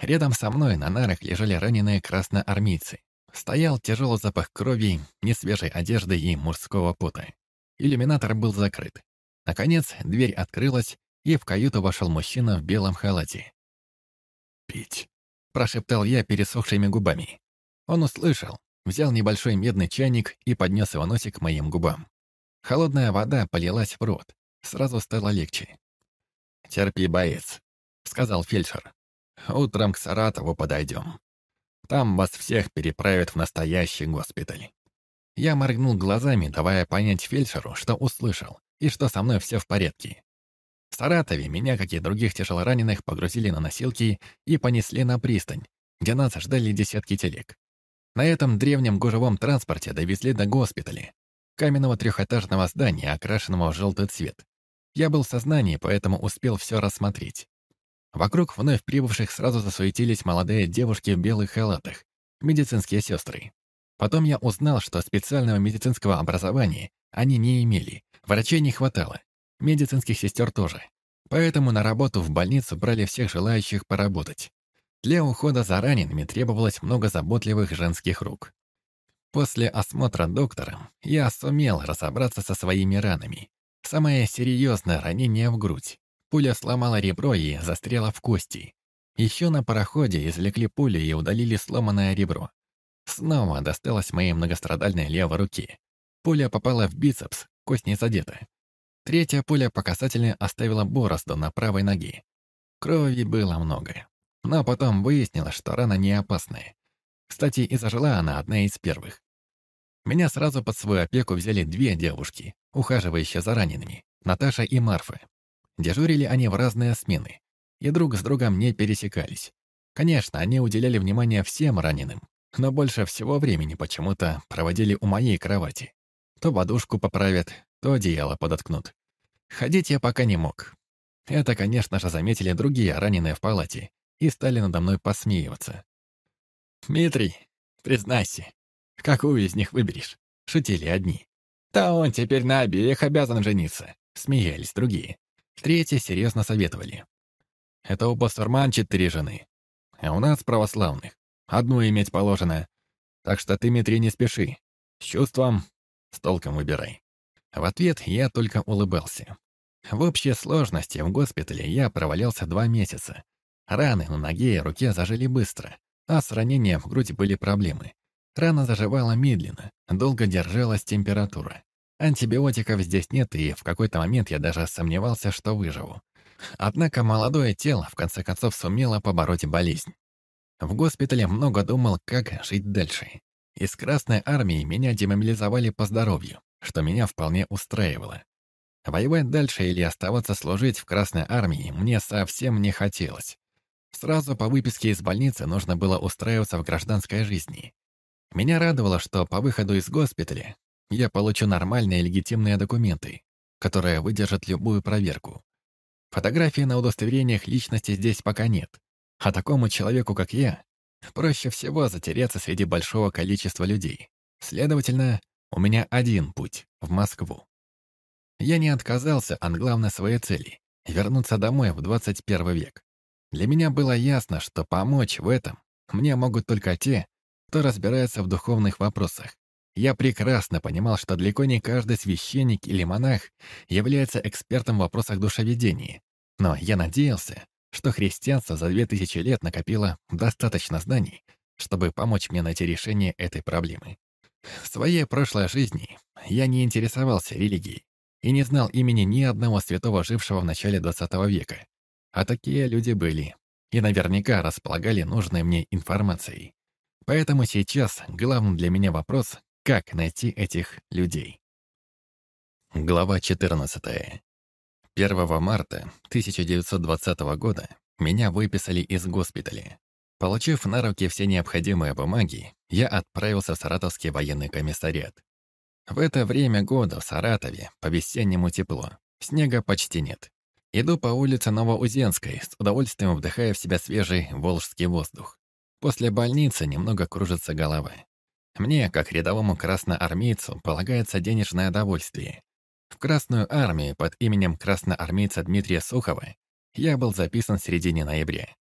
Рядом со мной на нарах лежали раненые красноармейцы. Стоял тяжелый запах крови, несвежей одежды и мужского пота. Иллюминатор был закрыт. Наконец, дверь открылась, и в каюту вошел мужчина в белом халате. «Пить», — прошептал я пересохшими губами. Он услышал, взял небольшой медный чайник и поднес его носик к моим губам. Холодная вода полилась в рот. Сразу стало легче. «Терпи, боец», — сказал фельдшер. «Утром к Саратову подойдем. Там вас всех переправят в настоящий госпиталь». Я моргнул глазами, давая понять фельдшеру, что услышал, и что со мной все в порядке. В Саратове меня, как и других тяжелораненых, погрузили на носилки и понесли на пристань, где нас ждали десятки телег. На этом древнем гужевом транспорте довезли до госпиталя, каменного трехэтажного здания, окрашенного в желтый цвет. Я был в сознании, поэтому успел все рассмотреть. Вокруг вновь прибывших сразу засуетились молодые девушки в белых халатах, медицинские сестры. Потом я узнал, что специального медицинского образования они не имели, Врачей не хватало, медицинских сестер тоже. Поэтому на работу в больницу брали всех желающих поработать. Для ухода за ранеными требовалось много заботливых женских рук. После осмотра доктором я сумел разобраться со своими ранами. Самое серьезное ранение в грудь. Пуля сломала ребро и застряла в кости. Еще на пароходе извлекли пули и удалили сломанное ребро. Снова досталось моей многострадальной левой руке. Пуля попала в бицепс, кость не задета. Третья пуля по касательной оставила борозду на правой ноге. Крови было много. Но потом выяснилось, что рана не опасная. Кстати, и зажила она одна из первых. Меня сразу под свою опеку взяли две девушки, ухаживающие за ранеными, Наташа и Марфа. Дежурили они в разные смены, и друг с другом не пересекались. Конечно, они уделяли внимание всем раненым, но больше всего времени почему-то проводили у моей кровати. То подушку поправят, то одеяло подоткнут. Ходить я пока не мог. Это, конечно же, заметили другие раненые в палате и стали надо мной посмеиваться. «Дмитрий, признайся, какую из них выберешь?» — шутили одни. «Да он теперь на обеих обязан жениться», — смеялись другие. Третьи серьезно советовали. «Это у басурман четыре жены, а у нас православных. Одну иметь положено. Так что ты, Дмитрий, не спеши. С чувством, с толком выбирай». В ответ я только улыбался. В общей сложности в госпитале я провалялся два месяца. Раны на ноге и руке зажили быстро, а с ранением в грудь были проблемы. Рана заживала медленно, долго держалась температура. Антибиотиков здесь нет, и в какой-то момент я даже сомневался, что выживу. Однако молодое тело в конце концов сумело побороть болезнь. В госпитале много думал, как жить дальше. Из Красной Армии меня демобилизовали по здоровью что меня вполне устраивало. Воевать дальше или оставаться служить в Красной Армии мне совсем не хотелось. Сразу по выписке из больницы нужно было устраиваться в гражданской жизни. Меня радовало, что по выходу из госпиталя я получу нормальные легитимные документы, которые выдержат любую проверку. Фотографии на удостоверениях личности здесь пока нет, а такому человеку, как я, проще всего затеряться среди большого количества людей. Следовательно, у меня один путь — в Москву. Я не отказался от главной своей цели — вернуться домой в 21 век. Для меня было ясно, что помочь в этом мне могут только те, кто разбирается в духовных вопросах. Я прекрасно понимал, что далеко не каждый священник или монах является экспертом в вопросах душеведения. Но я надеялся, что христианство за две тысячи лет накопило достаточно знаний, чтобы помочь мне найти решение этой проблемы. В своей прошлой жизни я не интересовался религией и не знал имени ни одного святого, жившего в начале XX века. А такие люди были и наверняка располагали нужной мне информацией. Поэтому сейчас главный для меня вопрос — как найти этих людей. Глава 14. 1 марта 1920 года меня выписали из госпиталя. Получив на руки все необходимые бумаги, я отправился в Саратовский военный комиссариат. В это время года в Саратове по-весеннему тепло, снега почти нет. Иду по улице Новоузенской, с удовольствием вдыхая в себя свежий волжский воздух. После больницы немного кружится голова. Мне, как рядовому красноармейцу, полагается денежное довольствие. В Красную армию под именем красноармейца Дмитрия Сухова я был записан в середине ноября.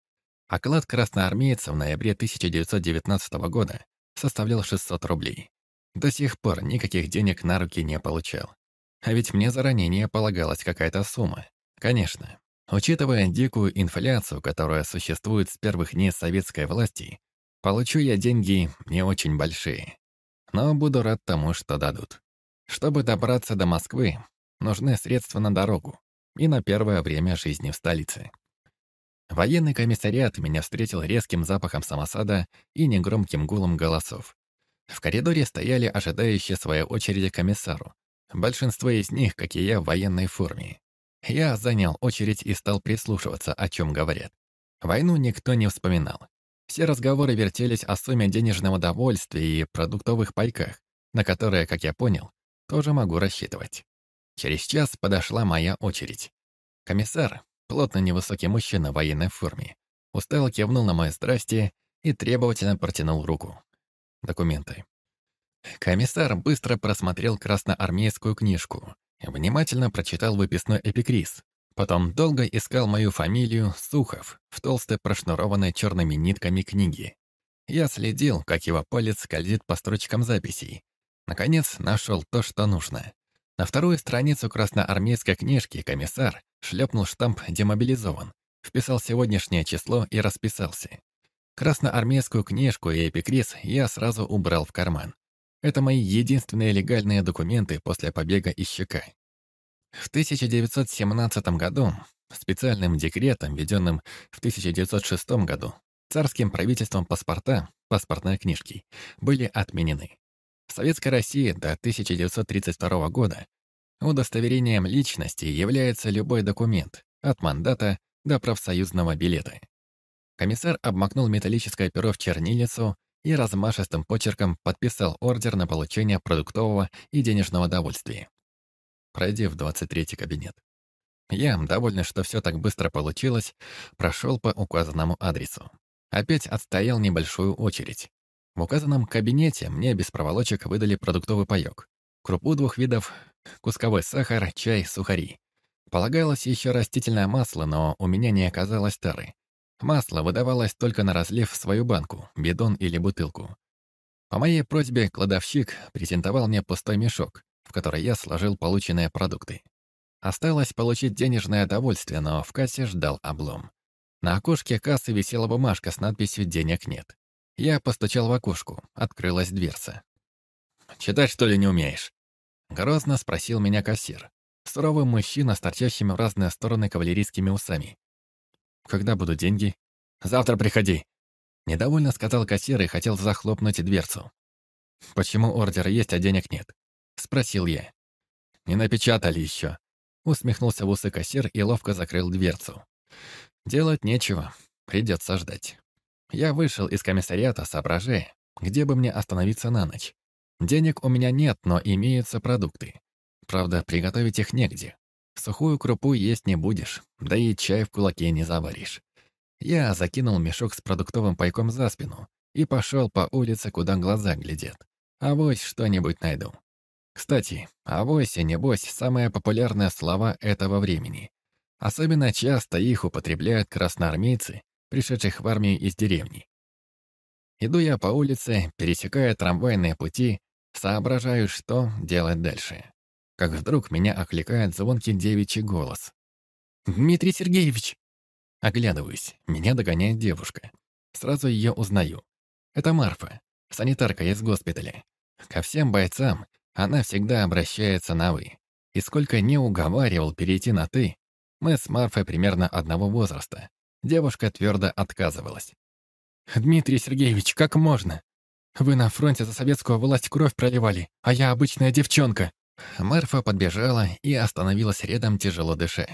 Оклад красноармейца в ноябре 1919 года составлял 600 рублей. До сих пор никаких денег на руки не получал. А ведь мне за ранение полагалась какая-то сумма. Конечно, учитывая дикую инфляцию, которая существует с первых дней советской власти, получу я деньги не очень большие. Но буду рад тому, что дадут. Чтобы добраться до Москвы, нужны средства на дорогу и на первое время жизни в столице. Военный комиссариат меня встретил резким запахом самосада и негромким гулом голосов. В коридоре стояли ожидающие своей очереди комиссару. Большинство из них, как и я, в военной форме. Я занял очередь и стал прислушиваться, о чем говорят. Войну никто не вспоминал. Все разговоры вертелись о сумме денежного довольствия и продуктовых пайках, на которые, как я понял, тоже могу рассчитывать. Через час подошла моя очередь. Комиссар, Плотно невысокий мужчина в военной форме. Устало кивнул на мое здрасте и требовательно протянул руку. Документы. Комиссар быстро просмотрел красноармейскую книжку, внимательно прочитал выписной эпикриз, Потом долго искал мою фамилию Сухов в толстой прошнурованной черными нитками книге. Я следил, как его палец скользит по строчкам записей. Наконец, нашел то, что нужно. На вторую страницу красноармейской книжки комиссар шлепнул штамп «Демобилизован», вписал сегодняшнее число и расписался. Красноармейскую книжку и эпикриз я сразу убрал в карман. Это мои единственные легальные документы после побега из ЩК. В 1917 году специальным декретом, введенным в 1906 году, царским правительством паспорта, паспортные книжки, были отменены. В Советской России до 1932 года удостоверением личности является любой документ, от мандата до профсоюзного билета. Комиссар обмакнул металлическое перо в чернильницу и размашистым почерком подписал ордер на получение продуктового и денежного довольствия. Пройди в 23-й кабинет. Я, довольный, что все так быстро получилось, прошел по указанному адресу. Опять отстоял небольшую очередь. В указанном кабинете мне без проволочек выдали продуктовый паёк. Крупу двух видов, кусковой сахар, чай, сухари. Полагалось еще растительное масло, но у меня не оказалось тары. Масло выдавалось только на разлив в свою банку, бидон или бутылку. По моей просьбе кладовщик презентовал мне пустой мешок, в который я сложил полученные продукты. Осталось получить денежное удовольствие, но в кассе ждал облом. На окошке кассы висела бумажка с надписью «Денег нет». Я постучал в окошку, открылась дверца. «Читать, что ли, не умеешь?» Грозно спросил меня кассир. Суровый мужчина с торчащими в разные стороны кавалерийскими усами. «Когда будут деньги?» «Завтра приходи!» Недовольно сказал кассир и хотел захлопнуть дверцу. «Почему ордер есть, а денег нет?» Спросил я. «Не напечатали еще». Усмехнулся в усы кассир и ловко закрыл дверцу. Делать нечего, придется ждать. Я вышел из комиссариата, соображая, где бы мне остановиться на ночь. Денег у меня нет, но имеются продукты. Правда, приготовить их негде. Сухую крупу есть не будешь, да и чай в кулаке не заваришь. Я закинул мешок с продуктовым пайком за спину и пошел по улице, куда глаза глядят. Авось что-нибудь найду. Кстати, авось и небось — самые популярные слова этого времени. Особенно часто их употребляют красноармейцы, пришедших в армию из деревни. Иду я по улице, пересекая трамвайные пути, соображаю, что делать дальше. Как вдруг меня окликает звонкий девичий голос. «Дмитрий Сергеевич!» Оглядываюсь, меня догоняет девушка. Сразу ее узнаю. Это Марфа, санитарка из госпиталя. Ко всем бойцам она всегда обращается на «вы». И сколько не уговаривал перейти на «ты», мы с Марфой примерно одного возраста. Девушка твердо отказывалась. «Дмитрий Сергеевич, как можно? Вы на фронте за советскую власть кровь проливали, а я обычная девчонка». Марфа подбежала и остановилась рядом, тяжело дыша.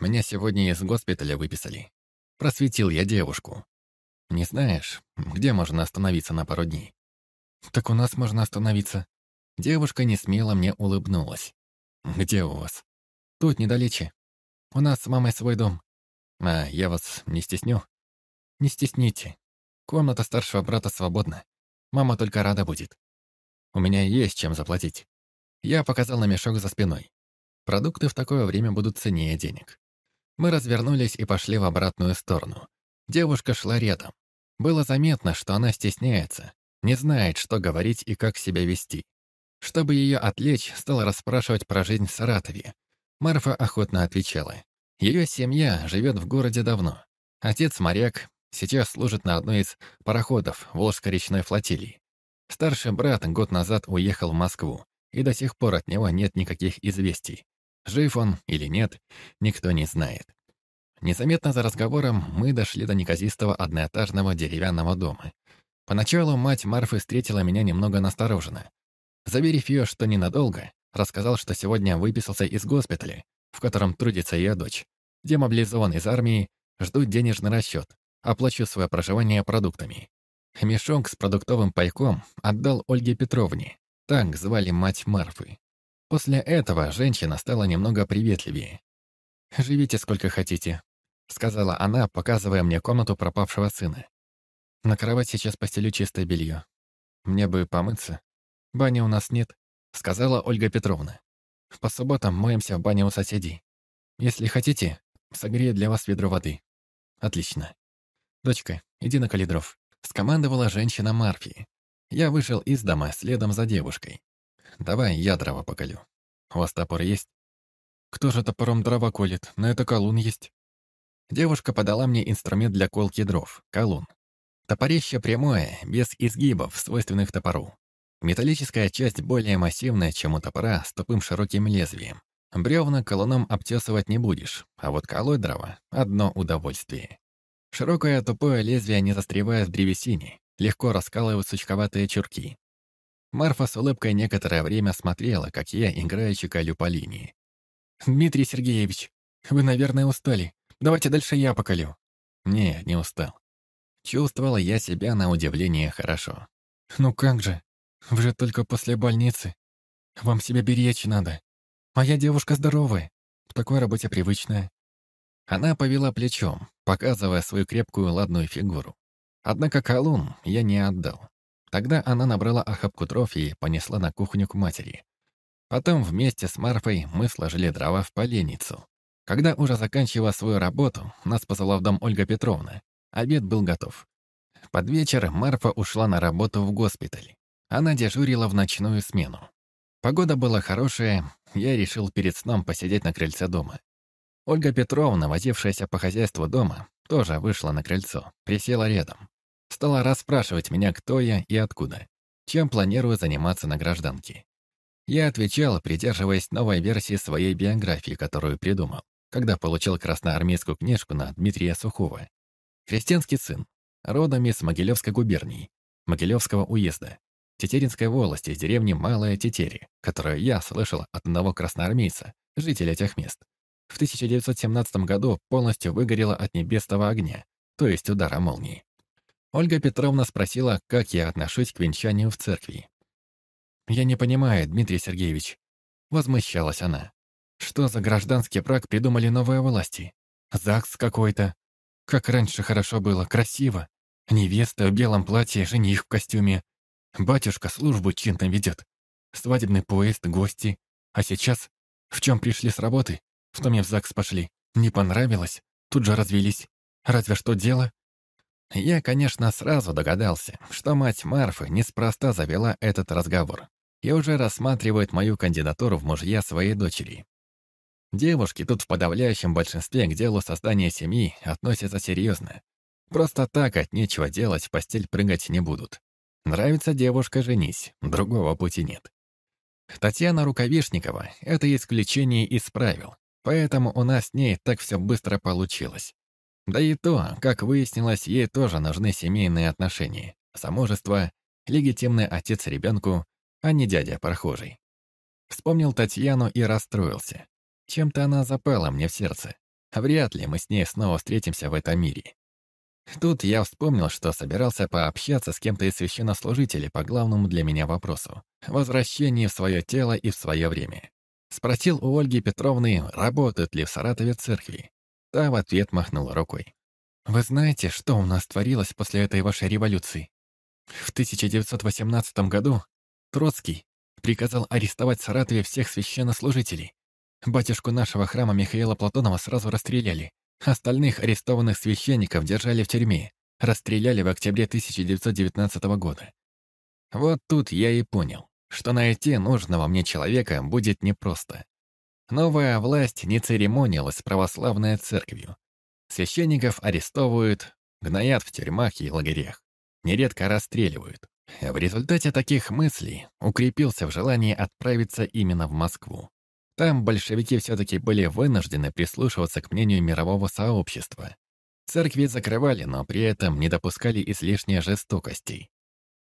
«Меня сегодня из госпиталя выписали. Просветил я девушку. Не знаешь, где можно остановиться на пару дней?» «Так у нас можно остановиться». Девушка не смело мне улыбнулась. «Где у вас?» «Тут, недалече. У нас с мамой свой дом. А я вас не стесню? Не стесните. Комната старшего брата свободна. Мама только рада будет. У меня есть чем заплатить. Я показал на мешок за спиной. Продукты в такое время будут ценнее денег. Мы развернулись и пошли в обратную сторону. Девушка шла рядом. Было заметно, что она стесняется, не знает, что говорить и как себя вести. Чтобы ее отвлечь, стал расспрашивать про жизнь в Саратове, Марфа охотно отвечала. Ее семья живет в городе давно. Отец моряк, сейчас служит на одной из пароходов Волжско-речной флотилии. Старший брат год назад уехал в Москву, и до сих пор от него нет никаких известий. Жив он или нет, никто не знает. Незаметно за разговором мы дошли до неказистого одноэтажного деревянного дома. Поначалу мать Марфы встретила меня немного настороженно. Заверив ее, что ненадолго, Рассказал, что сегодня выписался из госпиталя, в котором трудится ее дочь. Демобилизован из армии, жду денежный расчет. Оплачу свое проживание продуктами. Мешок с продуктовым пайком отдал Ольге Петровне. Так звали мать Марфы. После этого женщина стала немного приветливее. «Живите сколько хотите», — сказала она, показывая мне комнату пропавшего сына. «На кровать сейчас постелю чистое белье. Мне бы помыться. Бани у нас нет, сказала Ольга Петровна. По субботам моемся в бане у соседей. Если хотите, согрею для вас ведро воды. Отлично. Дочка, иди на калидров. Скомандовала женщина Марфи. Я вышел из дома следом за девушкой. Давай я дрова поколю. У вас топор есть? Кто же топором дрова колет? На это колун есть. Девушка подала мне инструмент для колки дров — колун. Топорище прямое, без изгибов, свойственных топору. Металлическая часть более массивная, чем у топора, с тупым широким лезвием. Бревна колуном обтесывать не будешь, а вот колоть дрова — одно удовольствие. Широкое тупое лезвие не застревает в древесине, легко раскалывают сучковатые чурки. Марфа с улыбкой некоторое время смотрела, как я играючи колю по линии. «Дмитрий Сергеевич, вы, наверное, устали. Давайте дальше я поколю». «Не, не устал». Чувствовала я себя на удивление хорошо. «Ну как же? Вы же только после больницы. Вам себя беречь надо. Моя девушка здоровая, в такой работе привычная». Она повела плечом, показывая свою крепкую ладную фигуру. Однако колун я не отдал. Тогда она набрала охапку дров и понесла на кухню к матери. Потом вместе с Марфой мы сложили дрова в поленницу. Когда уже заканчивала свою работу, нас позвала в дом Ольга Петровна. Обед был готов. Под вечер Марфа ушла на работу в госпиталь. Она дежурила в ночную смену. Погода была хорошая, я решил перед сном посидеть на крыльце дома. Ольга Петровна, возившаяся по хозяйству дома, тоже вышла на крыльцо, присела рядом. Стала расспрашивать меня, кто я и откуда, чем планирую заниматься на гражданке. Я отвечал, придерживаясь новой версии своей биографии, которую придумал когда получил красноармейскую книжку на Дмитрия Сухого. Крестьянский сын, родом из Могилевской губернии, Могилевского уезда, Тетеринской волости из деревни Малая Тетери, которую я слышал от одного красноармейца, жителя этих мест. В 1917 году полностью выгорела от небесного огня, то есть удара молнии. Ольга Петровна спросила, как я отношусь к венчанию в церкви. «Я не понимаю, Дмитрий Сергеевич», — возмущалась она. Что за гражданский брак придумали новые власти? ЗАГС какой-то. Как раньше хорошо было, красиво. Невеста в белом платье, жених в костюме. Батюшка службу чинно ведет. Свадебный поезд, гости. А сейчас? В чем пришли с работы? В том и в ЗАГС пошли. Не понравилось? Тут же развелись. Разве что дело? Я, конечно, сразу догадался, что мать Марфы неспроста завела этот разговор и уже рассматривает мою кандидатуру в мужья своей дочери. Девушки тут в подавляющем большинстве к делу создания семьи относятся серьезно. Просто так от нечего делать в постель прыгать не будут. Нравится девушка, женись, другого пути нет. Татьяна Рукавишникова — это исключение из правил, поэтому у нас с ней так все быстро получилось. Да и то, как выяснилось, ей тоже нужны семейные отношения, замужество, легитимный отец ребенку, а не дядя прохожий. Вспомнил Татьяну и расстроился. Чем-то она запала мне в сердце. Вряд ли мы с ней снова встретимся в этом мире. Тут я вспомнил, что собирался пообщаться с кем-то из священнослужителей по главному для меня вопросу — возвращении в свое тело и в свое время. Спросил у Ольги Петровны, работают ли в Саратове церкви. Та в ответ махнула рукой. «Вы знаете, что у нас творилось после этой вашей революции? В 1918 году Троцкий приказал арестовать в Саратове всех священнослужителей, Батюшку нашего храма Михаила Платонова сразу расстреляли. Остальных арестованных священников держали в тюрьме. Расстреляли в октябре 1919 года. Вот тут я и понял, что найти нужного мне человека будет непросто. Новая власть не церемонилась с православной церковью. Священников арестовывают, гноят в тюрьмах и лагерях. Нередко расстреливают. В результате таких мыслей укрепился в желании отправиться именно в Москву. Там большевики все-таки были вынуждены прислушиваться к мнению мирового сообщества. Церкви закрывали, но при этом не допускали излишней жестокостей.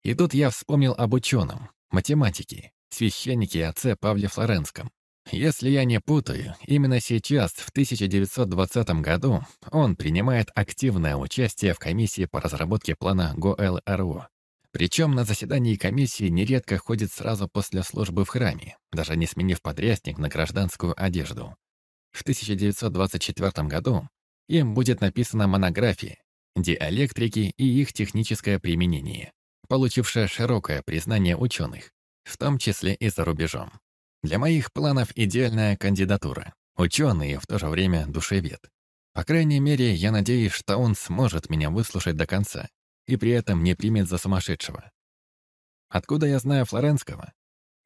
И тут я вспомнил об ученом, математике, священнике отце Павле Флоренском. Если я не путаю, именно сейчас, в 1920 году, он принимает активное участие в комиссии по разработке плана ГОЭЛ-РО, причем на заседании комиссии нередко ходит сразу после службы в храме, даже не сменив подрясник на гражданскую одежду. В 1924 году им будет написана монография «Диэлектрики и их техническое применение», получившая широкое признание ученых, в том числе и за рубежом. Для моих планов идеальная кандидатура. Ученый и в то же время душевед. По крайней мере, я надеюсь, что он сможет меня выслушать до конца и при этом не примет за сумасшедшего. Откуда я знаю Флоренского?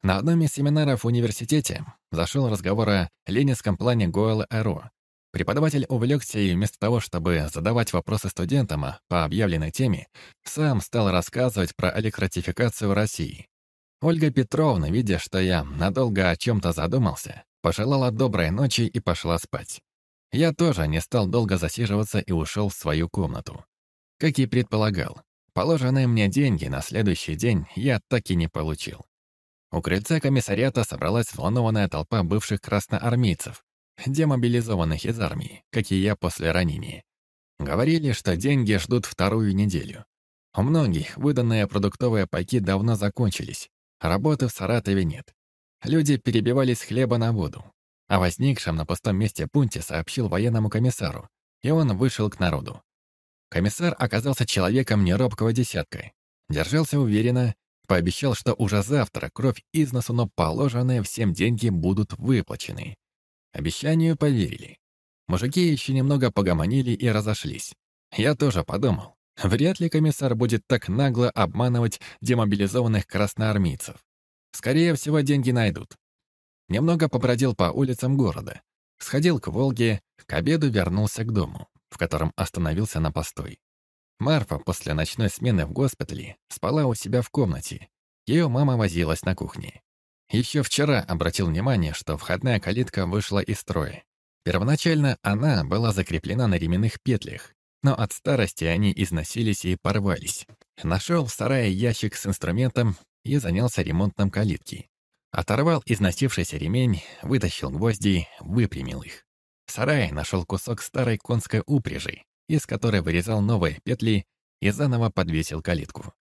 На одном из семинаров в университете зашел разговор о ленинском плане Гоэла Эро. Преподаватель увлекся и вместо того, чтобы задавать вопросы студентам по объявленной теме, сам стал рассказывать про электротификацию России. Ольга Петровна, видя, что я надолго о чем-то задумался, пожелала доброй ночи и пошла спать. Я тоже не стал долго засиживаться и ушел в свою комнату. Как и предполагал, положенные мне деньги на следующий день я так и не получил. У крыльца комиссариата собралась взволнованная толпа бывших красноармейцев, демобилизованных из армии, как и я после ранения. Говорили, что деньги ждут вторую неделю. У многих выданные продуктовые пайки давно закончились, работы в Саратове нет. Люди перебивались хлеба на воду. О возникшем на пустом месте пункте сообщил военному комиссару, и он вышел к народу. Комиссар оказался человеком неробкого десятка. Держался уверенно Пообещал, что уже завтра кровь из носу, но положенные всем деньги будут выплачены. Обещанию поверили. Мужики еще немного погомонили и разошлись. Я тоже подумал, вряд ли комиссар будет так нагло обманывать демобилизованных красноармейцев. Скорее всего, деньги найдут. Немного побродил по улицам города. Сходил к Волге, к обеду вернулся к дому, в котором остановился на постой. Марфа после ночной смены в госпитале спала у себя в комнате. Ее мама возилась на кухне. Еще вчера обратил внимание, что входная калитка вышла из строя. Первоначально она была закреплена на ременных петлях, но от старости они износились и порвались. Нашел в сарае ящик с инструментом и занялся ремонтом калитки. Оторвал износившийся ремень, вытащил гвозди, выпрямил их. В сарае нашел кусок старой конской упряжи, из которой вырезал новые петли и заново подвесил калитку.